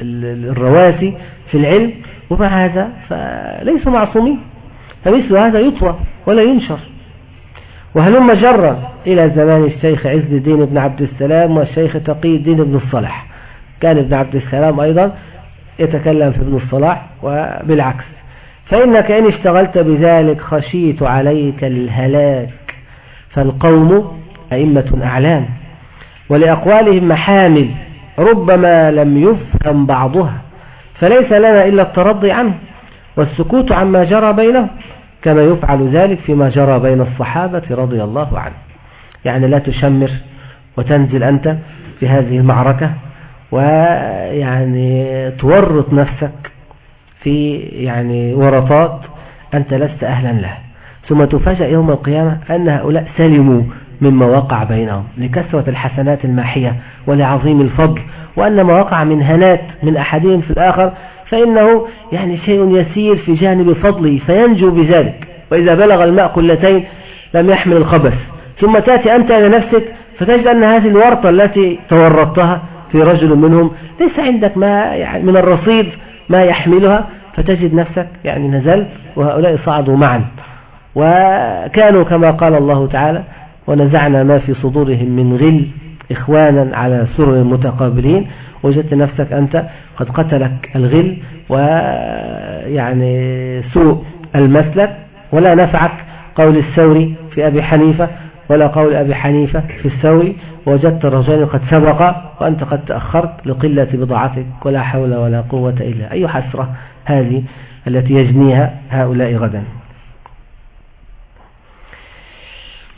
[SPEAKER 1] الرواسي في العلم. ومع هذا فليسوا معصومين. فمثل هذا يطوى ولا ينشر. وهلم جرا إلى زمان الشيخ عز الدين بن عبد السلام والشيخ تقي الدين بن الصلاح؟ كان ابن عبد السلام أيضا يتكلم في ابن الصلاح وبالعكس. فإنك إن اشتغلت بذلك خشيت عليك الهلاك فالقوم أئمة أعلام ولأقوالهم محامل ربما لم يفهم بعضها فليس لنا إلا الترضي عنه والسكوت عما جرى بينهم. كما يفعل ذلك فيما جرى بين الصحابة رضي الله عنه يعني لا تشمر وتنزل أنت في هذه المعركة ويعني تورط نفسك في يعني ورطات أنت لست أهلا لها. ثم تفاجأ يوم القيامة أن هؤلاء سلموا مما وقع بينهم لكثرة الحسنات الماحية ولعظيم الفضل وأن ما وقع من هنات من أحدهم في الآخر فإنه يعني شيء يسير في جانب فضله فينجو بذلك. وإذا بلغ الماء قلتين لم يحمل الخبث. ثم تأتي أنت إلى نفسك فتجد أن هذه الورطة التي تورطتها في رجل منهم ليس عندك ما يعني من الرصيد ما يحملها فتجد نفسك يعني نزلت وهؤلاء صعدوا معا. وكانوا كما قال الله تعالى ونزعنا ما في صدورهم من غل إخوانا على سر متقابلين وجدت نفسك أنت قد قتلك الغل ويعني سوء المسلك ولا نفعك قول الثوري في أبي حنيفة ولا قول أبي حنيفة في الثوري وجدت الرجال قد سبق وأنت قد تأخرت لقلة بضاعتك ولا حول ولا قوة إلا أي حسرة هذه التي يجنيها هؤلاء غدا.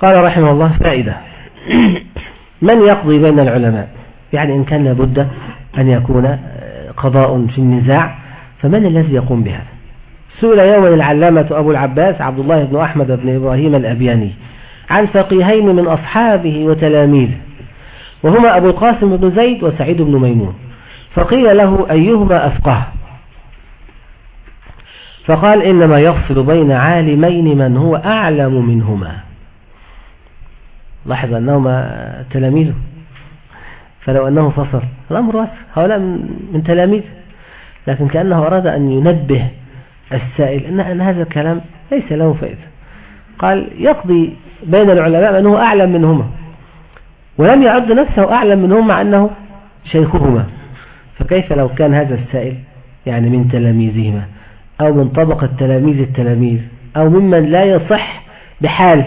[SPEAKER 1] قال رحمه الله فائدة. من يقضي بين العلماء؟ يعني إن كان لابد أن يكون قضاء في النزاع فمن الذي يقوم بهذا؟ سئل يوما العلامة أبو العباس عبد الله بن أحمد بن إبراهيم الأبياني عن فقيهين من أصحابه وتلاميذه وهما أبو القاسم بن زيد وسعيد بن ميمون فقيل له أيهما أفقه؟ فقال إنما يفصل بين عالمين من هو أعلم منهما. لاحظ أنهما تلاميذه. فلو أنه فصل الأمر واسع. هؤلاء من تلاميذ. لكن كأنه أراد أن ينبه السائل أن هذا الكلام ليس له فائدة. قال يقضي بين العلماء أنه أعلم منهما. ولم يعد نفسه أعلم منهما أنه شيخهما. فكيف لو كان هذا السائل يعني من تلاميذهما أو من طبقة تلاميذ التلاميذ أو ممن لا يصح بحال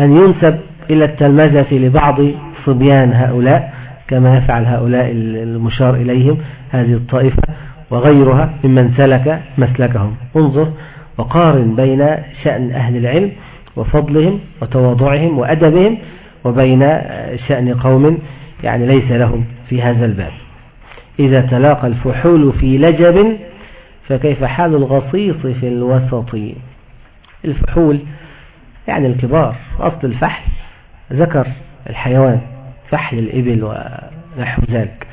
[SPEAKER 1] أن ينسب إلى التلمذة لبعض صبيان هؤلاء؟ كما يفعل هؤلاء المشار إليهم هذه الطائفة وغيرها ممن سلك مسلكهم. انظر وقارن بين شأن أهل العلم وفضلهم وتواضعهم وأدبهم وبين شأن قوم يعني ليس لهم في هذا الباب. إذا تلاقى الفحول في لجب فكيف حال الغصيص في الوسط؟ الفحول يعني الكبار أصل الفحل ذكر الحيوان. فحل الإبل ونحو ذلك.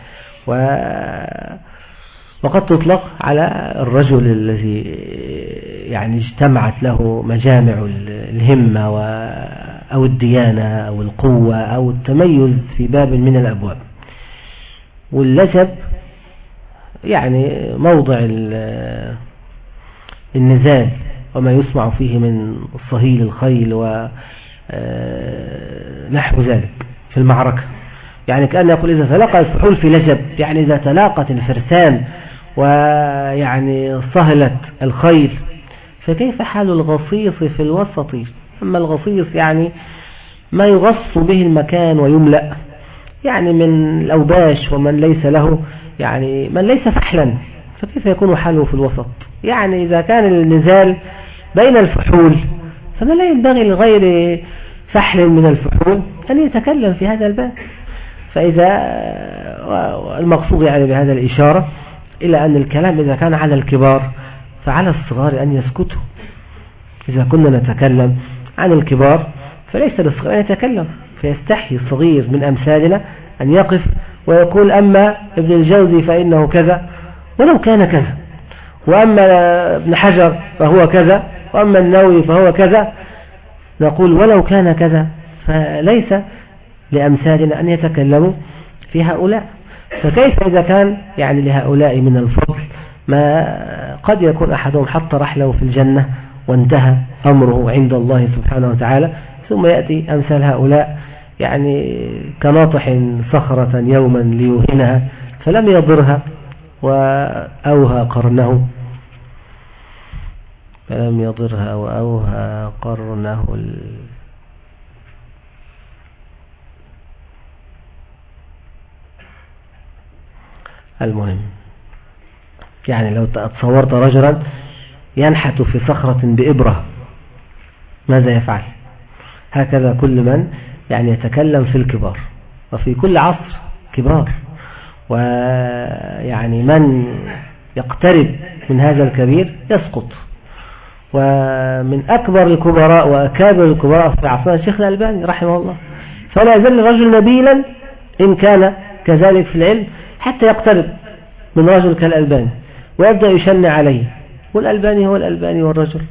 [SPEAKER 1] و وقد تطلق على الرجل الذي يعني اجتمعت له مجامع الهمة أو الديانة أو القوة أو التميز في باب من الأبواب. واللجب يعني موضع النزال وما يسمع فيه من صهيل الخيل ونحو آه، ذلك. في المعركة. يعني كأن يقول إذا تلاقى الفحول في لجب يعني إذا تلاقت الفرسان ويعني صهلت الخيل فكيف حال الغصيص في الوسط؟ أما الغصيص يعني ما يغص به المكان ويملأ. يعني من الأوباش ومن ليس له يعني من ليس فحلا فكيف يكون حاله في الوسط؟ يعني إذا كان النزال بين الفحول فما لا ينبغي لغير فحل من الفحول أن يتكلم في هذا الباب. فإذا المقصود يعني بهذا الإشارة إلى أن الكلام إذا كان على الكبار فعلى الصغار أن يسكتوا. إذا كنا نتكلم عن الكبار فليس للصغار أن يتكلم فيستحي الصغير من أمثالنا أن يقف ويقول أما ابن الجوزي فإنه كذا ولو كان كذا وأما ابن حجر فهو كذا وأما النووي فهو كذا نقول ولو كان كذا فليس لأمثالنا أن يتكلموا في هؤلاء. فكيف إذا كان يعني لهؤلاء من الفضل ما قد يكون أحدهم حط رحله في الجنة وانتهى أمره عند الله سبحانه وتعالى ثم يأتي أمثال هؤلاء يعني كناطح صخرة يوما ليوهنها فلم يضرها وأوهى قرنه. فلم يضرها وأوهى قرنه المهم يعني لو تصورت رجلا ينحت في صخرة بإبرة ماذا يفعل؟ هكذا كل من يعني يتكلم في الكبار وفي كل عصر كبار ويعني من يقترب من هذا الكبير يسقط. ومن أكبر الكبراء وأكابر الكبراء في عصرنا الشيخ الألباني رحمه الله. فلا يزال الرجل نبيلا إن كان كذلك في العلم حتى يقترب من رجل كالألباني ويبدأ يشن عليه. والألباني هو الألباني والرجل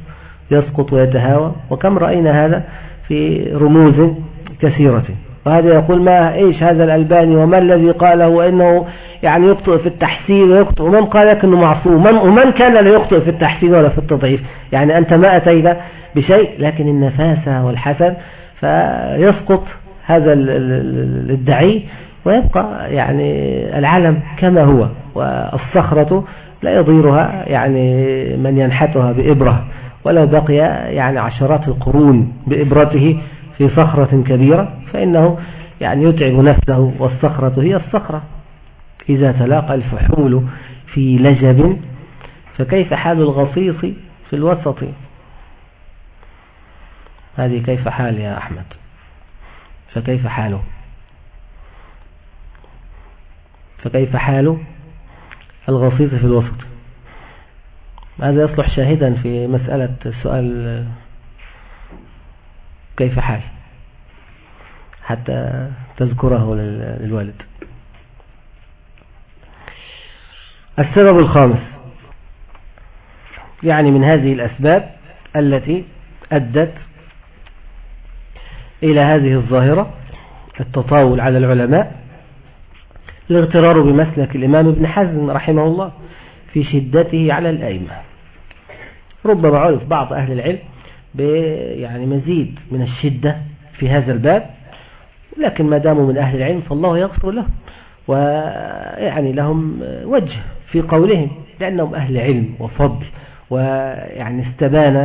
[SPEAKER 1] يسقط ويتهاوى. وكم رأينا هذا في رموز كثيرة. وهذا يقول ما إيش هذا الألباني وما الذي قاله وإنه يعني يخطئ في التحسين ويخطئ ومن قال لك أنه معصوم؟ ومن, كان لا يخطئ في التحسين ولا في التضعيف؟ يعني أنت ما أتيت بشيء لكن النفاسة والحسن فيسقط هذا الدعي ويبقى يعني العلم كما هو والصخرة لا يضيرها يعني من ينحتها بإبرة ولو بقي يعني عشرات القرون بإبرته في صخرة كبيرة فإنه يعني يتعب نفسه والصخرة هي الصخرة. إذا تلاقى الفحول في لجب فكيف حال الغصيص في الوسط؟ هذه كيف حال يا أحمد؟ فكيف حاله؟ فكيف حال الغصيص في الوسط؟ هذا يصلح شاهدا في مسألة السؤال كيف حال؟ حتى تذكره للوالد. السبب الخامس. يعني من هذه الأسباب التي أدت إلى هذه الظاهرة التطاول على العلماء الاغترار بمسلك الإمام ابن حزم رحمه الله في شدته على الأئمة. ربما عرف بعض أهل العلم يعني مزيد من الشدة في هذا الباب لكن ما داموا من أهل العلم فالله يغفر لهم ويعني لهم وجه في قولهم لأنهم أهل علم وفضل ويعني استبان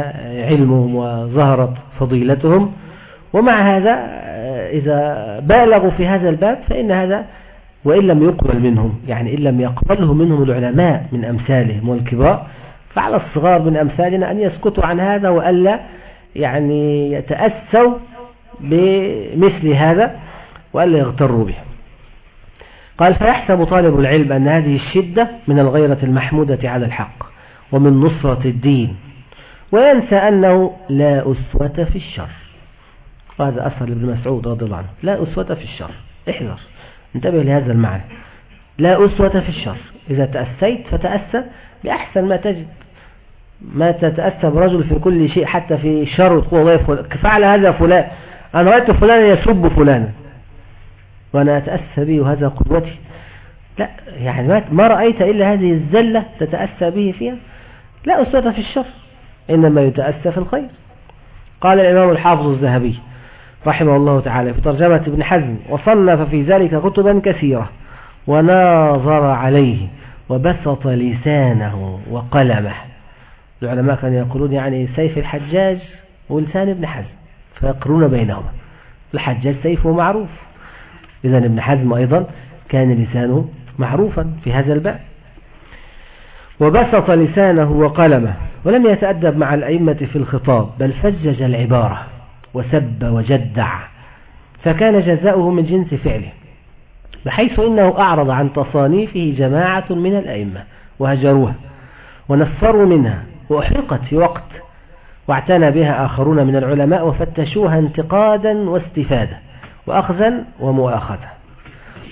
[SPEAKER 1] علمهم وظهرت فضيلتهم. ومع هذا إذا بالغوا في هذا الباب فإن هذا وإن لم يقبل منهم يعني إن لم يقبله منهم العلماء من أمثالهم والكبار فعلى الصغار من أمثالنا أن يسكتوا عن هذا وألا يعني يتأسوا بمثل هذا وألا يغتروا به. قال فيحسب طالب العلم أن هذه الشدة من الغيرة المحمودة على الحق ومن نصرة الدين وينسى أنه لا أسوة في الشر. وهذا أثر لابن مسعود رضي الله عنه. لا أسوة في الشر. احذر. انتبه لهذا المعنى. لا أسوة في الشر. إذا تأسيت فتأسى بأحسن ما تجد. ما تتأسى برجل في كل شيء حتى في الشر وتقول الله فعل هذا فلان. أنا رأيت فلانا يسب فلانا. وأنا أتأسى به وهذا قدوتي لا يعني ما رأيت إلا هذه الزلة تتأسى به فيها. لا أسوة في الشر إنما يتأسى في الخير. قال الإمام الحافظ الذهبي رحمه الله تعالى في ترجمة ابن حزم وصنف في ذلك كتبا كثيرة وناظر عليه وبسط لسانه وقلمه. العلماء كانوا يقولون يعني سيف الحجاج ولسان ابن حزم فيقرون بينهما. الحجاج سيفه معروف. إذا ابن حزم أيضا كان لسانه معروفا في هذا الباب. وبسط لسانه وقلمه ولم يتأدب مع الأئمة في الخطاب بل فجج العبارة وسب وجدع فكان جزاؤه من جنس فعله بحيث إنه أعرض عن تصانيفه جماعة من الأئمة وهجروها ونفروا منها وأحرقت في وقت واعتنى بها آخرون من العلماء وفتشوها انتقادا واستفادة. وأخذا ومؤاخذة.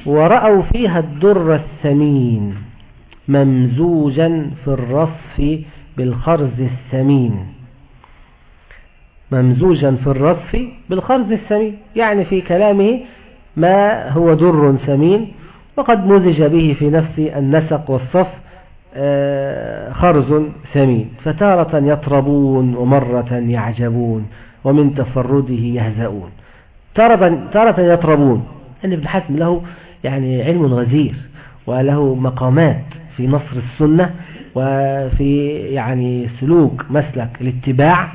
[SPEAKER 1] ورأوا فيها الدر الثمين ممزوجا في الرصف بالخرز الثمين. ممزوجا في الرصف بالخرز الثمين. يعني في كلامه ما هو در ثمين وقد مزج به في نفس النسق والصف آه، خرز ثمين. فتارة يطربون ومرة يعجبون ومن تفرده يهزؤون. تارة يطربون. أن ابن حزم له يعني علم غزير وله مقامات في نصر السنة وفي يعني سلوك مسلك الاتباع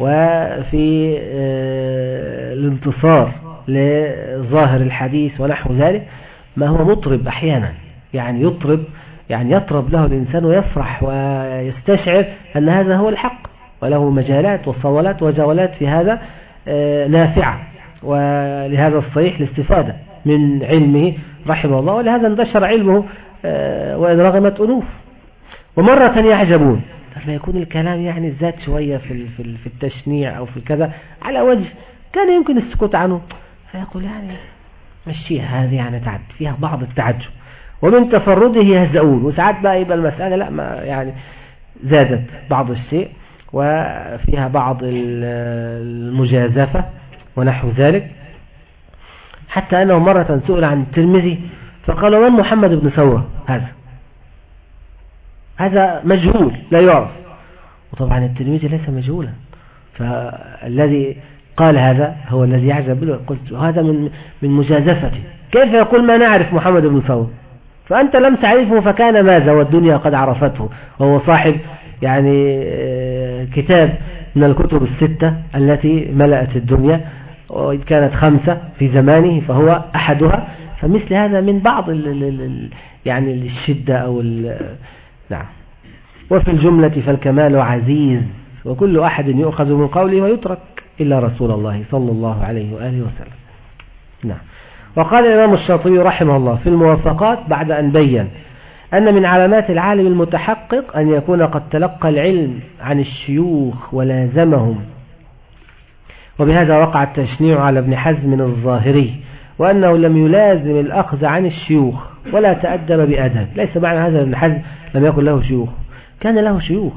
[SPEAKER 1] وفي آه، الانتصار لظاهر الحديث ونحو ذلك. ما هو مطرب أحيانا. يعني يطرب يعني يطرب له الإنسان ويفرح ويستشعر أن هذا هو الحق وله مجالات وصولات وجولات في هذا آه، نافعة. ولهذا الصحيح الاستفادة من علمه رحمه الله ولهذا انتشر علمه آه، وإن رغمت أنوف. ومرة يعجبون لما يكون الكلام يعني زاد شوية في في التشنيع أو في كذا على وجه كان يمكن السكوت عنه. فيقول يعني مشيها هذه يعني تعد فيها بعض التعجب. ومن تفرده يهزؤون. وساعات بقى يبقى المسألة لا ما يعني زادت بعض الشيء وفيها بعض المجازفة. ونحو ذلك. حتى أنه مرة سئل عن الترمذي فقال من محمد بن ثورة هذا؟ هذا مجهول لا يعرف. وطبعا الترمذي ليس مجهولا. فالذي قال هذا هو الذي يعجب به. قلت هذا من من مجازفته كيف يقول ما نعرف محمد بن ثور فأنت لم تعرفه فكان ماذا؟ والدنيا قد عرفته. وهو صاحب يعني آه، كتاب من الكتب الستة التي ملأت الدنيا. وإذ كانت خمسة في زمانه فهو أحدها فمثل هذا من بعض ال ال يعني الشدة أو نعم. وفي الجملة فالكمال عزيز وكل أحد يؤخذ من قوله ويترك إلا رسول الله صلى الله عليه وآله وسلم. نعم. وقال الإمام الشاطبي رحمه الله في الموافقات بعد أن بين أن من علامات العالم المتحقق أن يكون قد تلقى العلم عن الشيوخ ولازمهم وبهذا وقع التشنيع على ابن حزم الظاهري وأنه لم يلازم الأخذ عن الشيوخ ولا تأدب بأدب ليس معنى هذا ابن حزم لم يكن له شيوخ. كان له شيوخ.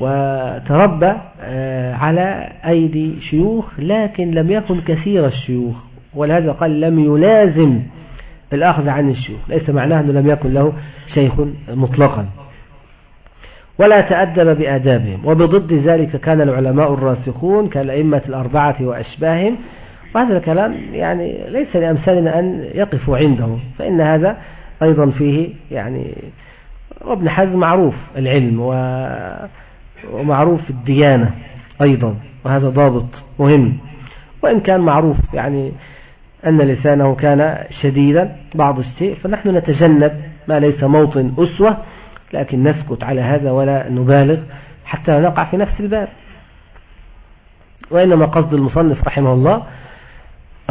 [SPEAKER 1] وتربى آه، على أيدي شيوخ لكن لم يكن كثير الشيوخ. ولهذا قال لم يلازم الأخذ عن الشيوخ. ليس معناه أنه لم يكن له شيخ مطلقا. ولا تأدب بآدابهم. وبضد ذلك كان العلماء الراسخون كالأئمة الأربعة وأشباههم. وهذا الكلام يعني ليس لأمثالنا أن يقفوا عنده. فإن هذا أيضا فيه يعني وابن حزم معروف العلم ومعروف الديانة أيضا. وهذا ضابط مهم. وإن كان معروف يعني أن لسانه كان شديدا بعض الشيء فنحن نتجنب ما ليس موطن أسوة لكن نسكت على هذا ولا نبالغ حتى نقع في نفس الباب. وإنما قصد المصنف رحمه الله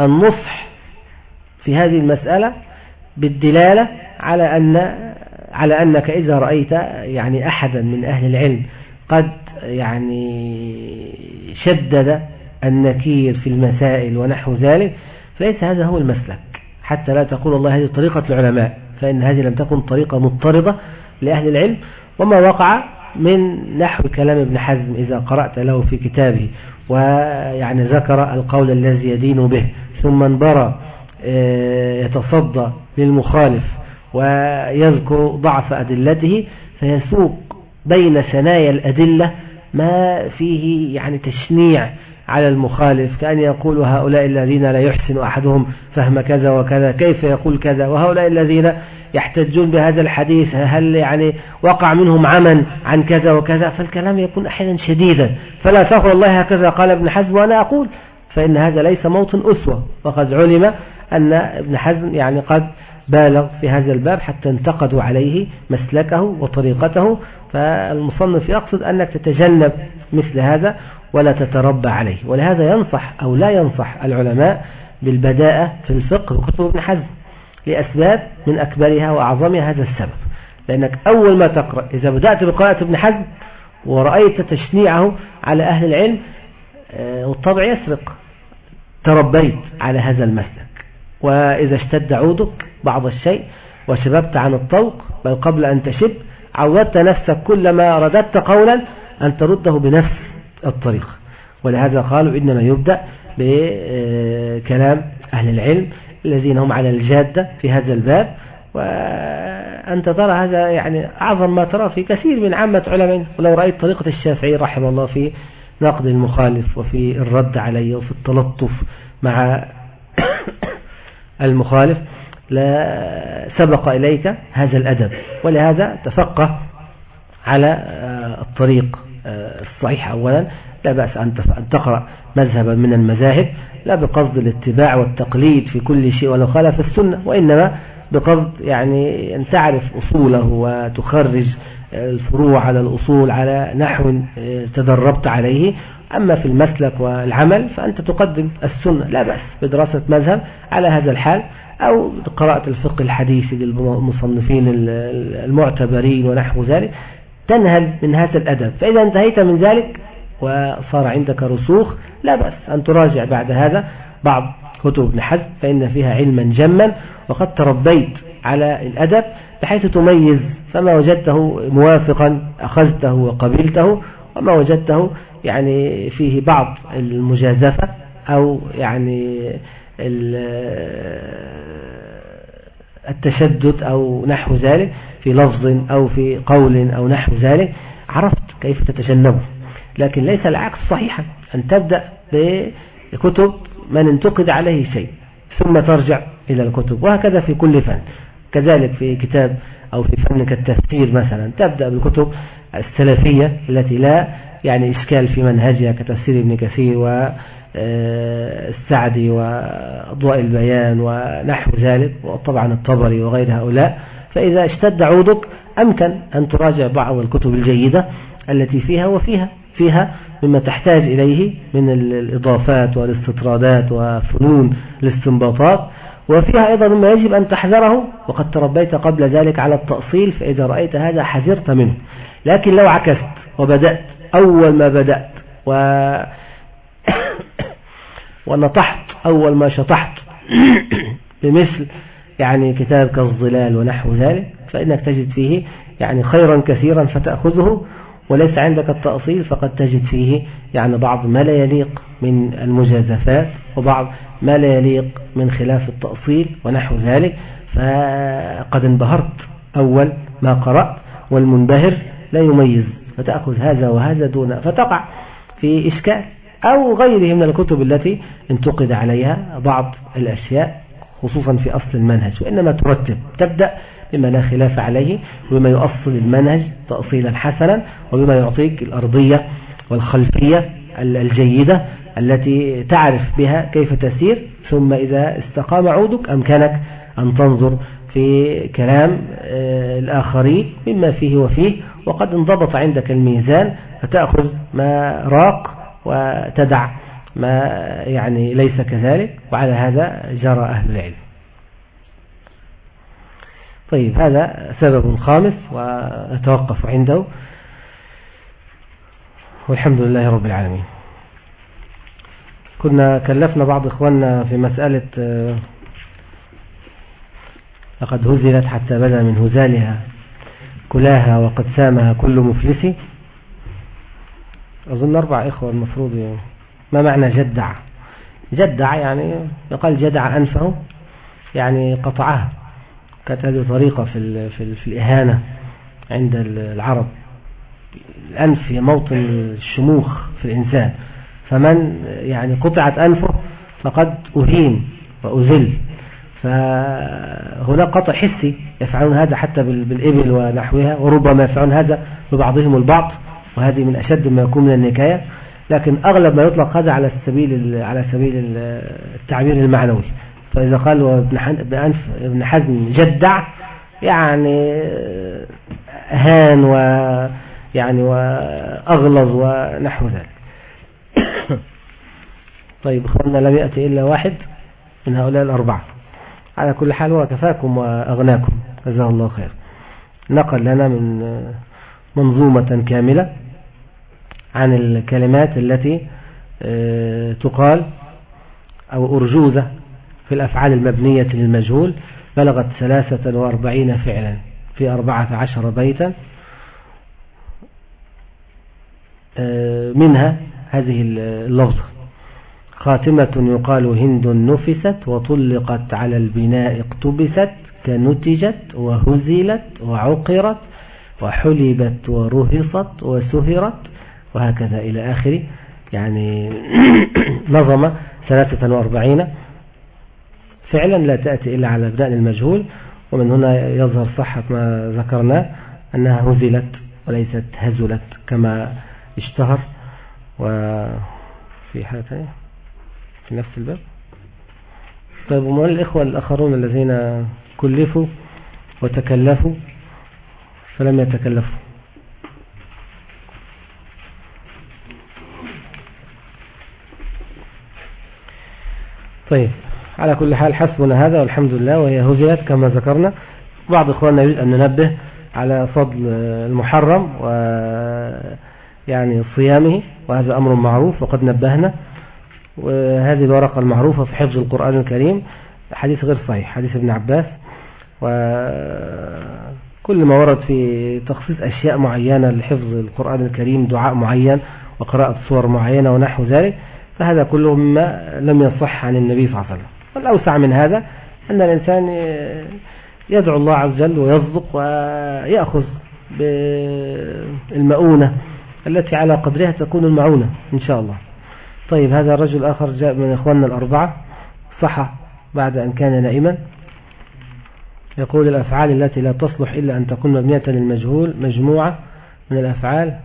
[SPEAKER 1] النصح في هذه المسألة بالدلالة على أن على أنك إذا رأيت يعني أحدا من أهل العلم قد يعني شدد النكير في المسائل ونحو ذلك فليس هذا هو المسلك. حتى لا تقول الله هذه طريقة العلماء فإن هذه لم تكن طريقة مضطردة لأهل العلم وما وقع من نحو كلام ابن حزم إذا قرأت له في كتابه ويعني ذكر القول الذي يدين به ثم انبرى آه، يتصدى للمخالف ويذكر ضعف أدلته فيسوق بين ثنايا الأدلة ما فيه يعني تشنيع على المخالف كأن يقول هؤلاء الذين لا يحسن أحدهم فهم كذا وكذا كيف يقول كذا؟ وهؤلاء الذين يحتجون بهذا الحديث هل يعني وقع منهم عمن عن كذا وكذا؟ فالكلام يكون أحيانا شديدا. فلا تقول الله هكذا قال ابن حزم وأنا أقول فإن هذا ليس موطن أسوة. وقد علم أن ابن حزم يعني قد بالغ في هذا الباب حتى انتقدوا عليه مسلكه وطريقته. فالمصنف يقصد أنك تتجنب مثل هذا. ولا تتربى عليه. ولهذا ينصح أو لا ينصح العلماء بالبداءة في الفقه وكتب ابن حزم لأسباب من أكبرها وأعظمها هذا السبب. لأنك أول ما تقرأ إذا بدأت بقراءة ابن حزم ورأيت تشنيعه على أهل العلم آه، والطبع يسرق. تربيت على هذا المسلك. وإذا اشتد عودك بعض الشيء وشببت عن الطوق بل قبل أن تشب عودت نفسك كلما رددت قولا أن ترده بنفس الطريقة ولهذا قالوا إنما يبدأ بكلام أهل العلم الذين هم على الجادة في هذا الباب. وأنت ترى هذا يعني أعظم ما ترى في كثير من عامة علماء. ولو رأيت طريقة الشافعي رحمه الله في نقد المخالف وفي الرد عليه وفي التلطف مع المخالف لا سبق إليك هذا الأدب. ولهذا تفقه على الطريق. الصحيح أولا لا بأس أن تقرأ مذهبا من المذاهب لا بقصد الاتباع والتقليد في كل شيء ولو خالف السنة وإنما بقصد يعني أن تعرف أصوله وتخرج الفروع على الأصول على نحو تدربت عليه. أما في المسلك والعمل فأنت تقدم السنة لا بأس بدراسة مذهب على هذا الحال أو قراءة الفقه الحديثي للمصنفين المعتبرين ونحو ذلك. تنهل من هذا الأدب. فإذا انتهيت من ذلك وصار عندك رسوخ لا بأس أن تراجع بعد هذا بعض كتب ابن حزم فإن فيها علما جما. وقد تربيت على الأدب بحيث تميز فما وجدته موافقا أخذته وقبلته وما وجدته يعني فيه بعض المجازفة أو يعني التشدد أو نحو ذلك. في لفظ أو في قول أو نحو ذلك عرفت كيف تتجنبه. لكن ليس العكس صحيحا أن تبدأ بكتب من انتقد عليه شيء ثم ترجع إلى الكتب وهكذا في كل فن. كذلك في كتاب أو في فن كالتفسير مثلا تبدأ بالكتب السلفية التي لا يعني إشكال في منهجها كتفسير ابن كثير والسعدي وضوء البيان ونحو ذلك وطبعا الطبري وغير هؤلاء. فإذا اشتد عودك أمكن أن تراجع بعض الكتب الجيدة التي فيها وفيها فيها مما تحتاج إليه من الإضافات والاستطرادات وفنون الاستنباطات وفيها أيضا مما يجب أن تحذره وقد تربيت قبل ذلك على التأصيل فإذا رأيت هذا حذرت منه. لكن لو عكست وبدأت أول ما بدأت و... ونطحت أول ما شطحت بمثل يعني كتاب كالظلال ونحو ذلك فإنك تجد فيه يعني خيرا كثيرا فتأخذه وليس عندك التأصيل فقد تجد فيه يعني بعض ما لا يليق من المجازفات وبعض ما لا يليق من خلاف التأصيل ونحو ذلك. فقد انبهرت أول ما قرأت والمنبهر لا يميز فتأخذ هذا وهذا دون فتقع في إشكال أو غيره من الكتب التي انتقد عليها بعض الأشياء. خصوصا في أصل المنهج وإنما ترتب تبدأ بما لا خلاف عليه وبما يؤصل المنهج تأصيلا حسنا وبما يعطيك الأرضية والخلفية الجيدة التي تعرف بها كيف تسير ثم إذا استقام عودك أمكنك أن تنظر في كلام آه، الآخرين مما فيه وفيه وقد انضبط عندك الميزان فتأخذ ما راق وتدع. ما يعني ليس كذلك وعلى هذا جرى أهل العلم. طيب هذا سبب خامس وأتوقف عنده. والحمد لله رب العالمين. كنا كلفنا بعض إخواننا في مسألة آه، لقد هزلت حتى بدا من هزالها كلاها وقد سامها كل مفلس أظن أربع إخوة المفروض يعني. ما معنى جدع؟ جدع يعني يقال جدع أنفه يعني قطعها كانت هذه طريقة في, في, في الإهانة عند العرب. الأنف هي موطن الشموخ في الإنسان. فمن يعني قطعت أنفه فقد أهين وأذل. فهنا قطع حسي يفعلون هذا حتى بالإبل ونحوها وربما يفعلون هذا ببعضهم البعض. وهذه من أشد ما يكون من النكاية. لكن أغلب ما يطلق هذا على سبيل على سبيل التعبير المعنوي. فإذا قال ابن ابن حزم جدع يعني هان و يعني وأغلظ ونحو ذلك. طيب إخواننا لم يأتي إلا واحد من هؤلاء الأربعة. على كل حال هو كفاكم وأغناكم. جزاه الله خير. نقل لنا من منظومة كاملة. عن الكلمات التي آه، تقال أو أرجوزة في الأفعال المبنية للمجهول. بلغت ثلاثة وأربعين فعلا في أربعة عشر بيتا آه، منها هذه اللفظة خاتمة يقال هند نفست وطلقت على البناء اقتبست كنتجت وهزلت وعقرت وحلبت ورهصت وسهرت وهكذا إلى آخر يعني نظم 43 فعلا لا تأتي إلا على أبدان المجهول ومن هنا يظهر صحة ما ذكرناه أنها هزلت وليست هزلت كما اشتهر. وفي حاجة في نفس الباب. طيب وما الإخوة الآخرون الذين كلفوا وتكلفوا فلم يتكلفوا. طيب. على كل حال حسبنا هذا والحمد لله وهي هزيت كما ذكرنا. بعض إخواننا يريد أن ننبه على فضل المحرم و يعني صيامه وهذا أمر معروف وقد نبهنا. وهذه الورقة المعروفة في حفظ القرآن الكريم حديث غير صحيح حديث ابن عباس. وكل ما ورد في تخصيص أشياء معينة لحفظ القرآن الكريم دعاء معين وقراءة صور معينة ونحو ذلك فهذا كله مما لم يصح عن النبي صلى الله عليه وسلم. والأوسع من هذا أن الإنسان يدعو الله عز وجل ويصدق ويأخذ بالمؤونة التي على قدرها تكون المعونة إن شاء الله. طيب هذا الرجل آخر جاء من إخواننا الأربعة صحى بعد أن كان نائما. يقول الأفعال التي لا تصلح إلا أن تكون مبنية للمجهول مجموعة من الأفعال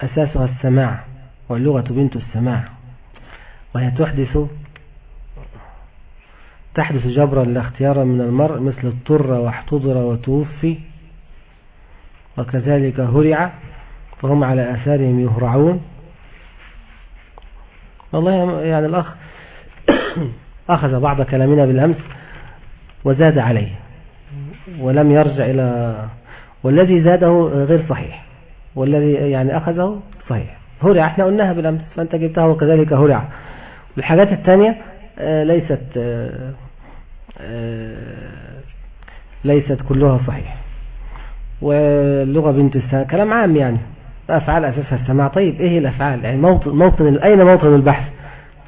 [SPEAKER 1] أساسها السماع واللغة بنت السماع. وهي تحدث تحدث جبرا لا اختيارا من المرء مثل اضطر واحتضر وتوفي وكذلك هرع فهم على آثارهم يهرعون. والله يعني الأخ أخذ بعض كلامنا بالأمس وزاد عليه ولم يرجع إلى والذي زاده غير صحيح والذي يعني أخذه صحيح. هرع إحنا قلناها بالأمس فأنت جبتها وكذلك هرع. الحاجات الثانية آه، ليست آه، آه، ليست كلها صحيح. واللغة بنت السنة كلام عام يعني أفعال أساسها السماع. طيب إيه الأفعال؟ يعني موطن, موطن أين موطن البحث؟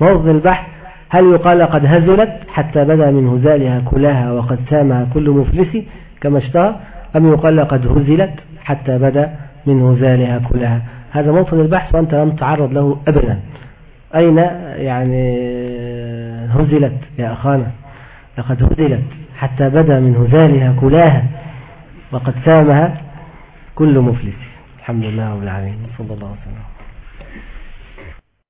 [SPEAKER 1] موطن البحث هل يقال قد هزلت حتى بدا من هزالها كلها وقد سامها كل مفلس كما اشتهى أم يقال قد هزلت حتى بدا من هزالها كلها هذا موطن البحث وأنت لم تعرض له أبدا. أين يعني هزلت يا أخانا؟ لقد هزلت حتى بدا من هزالها كلاها وقد سامها كل مفلس. الحمد لله رب العالمين. صلى الله عليه وسلم.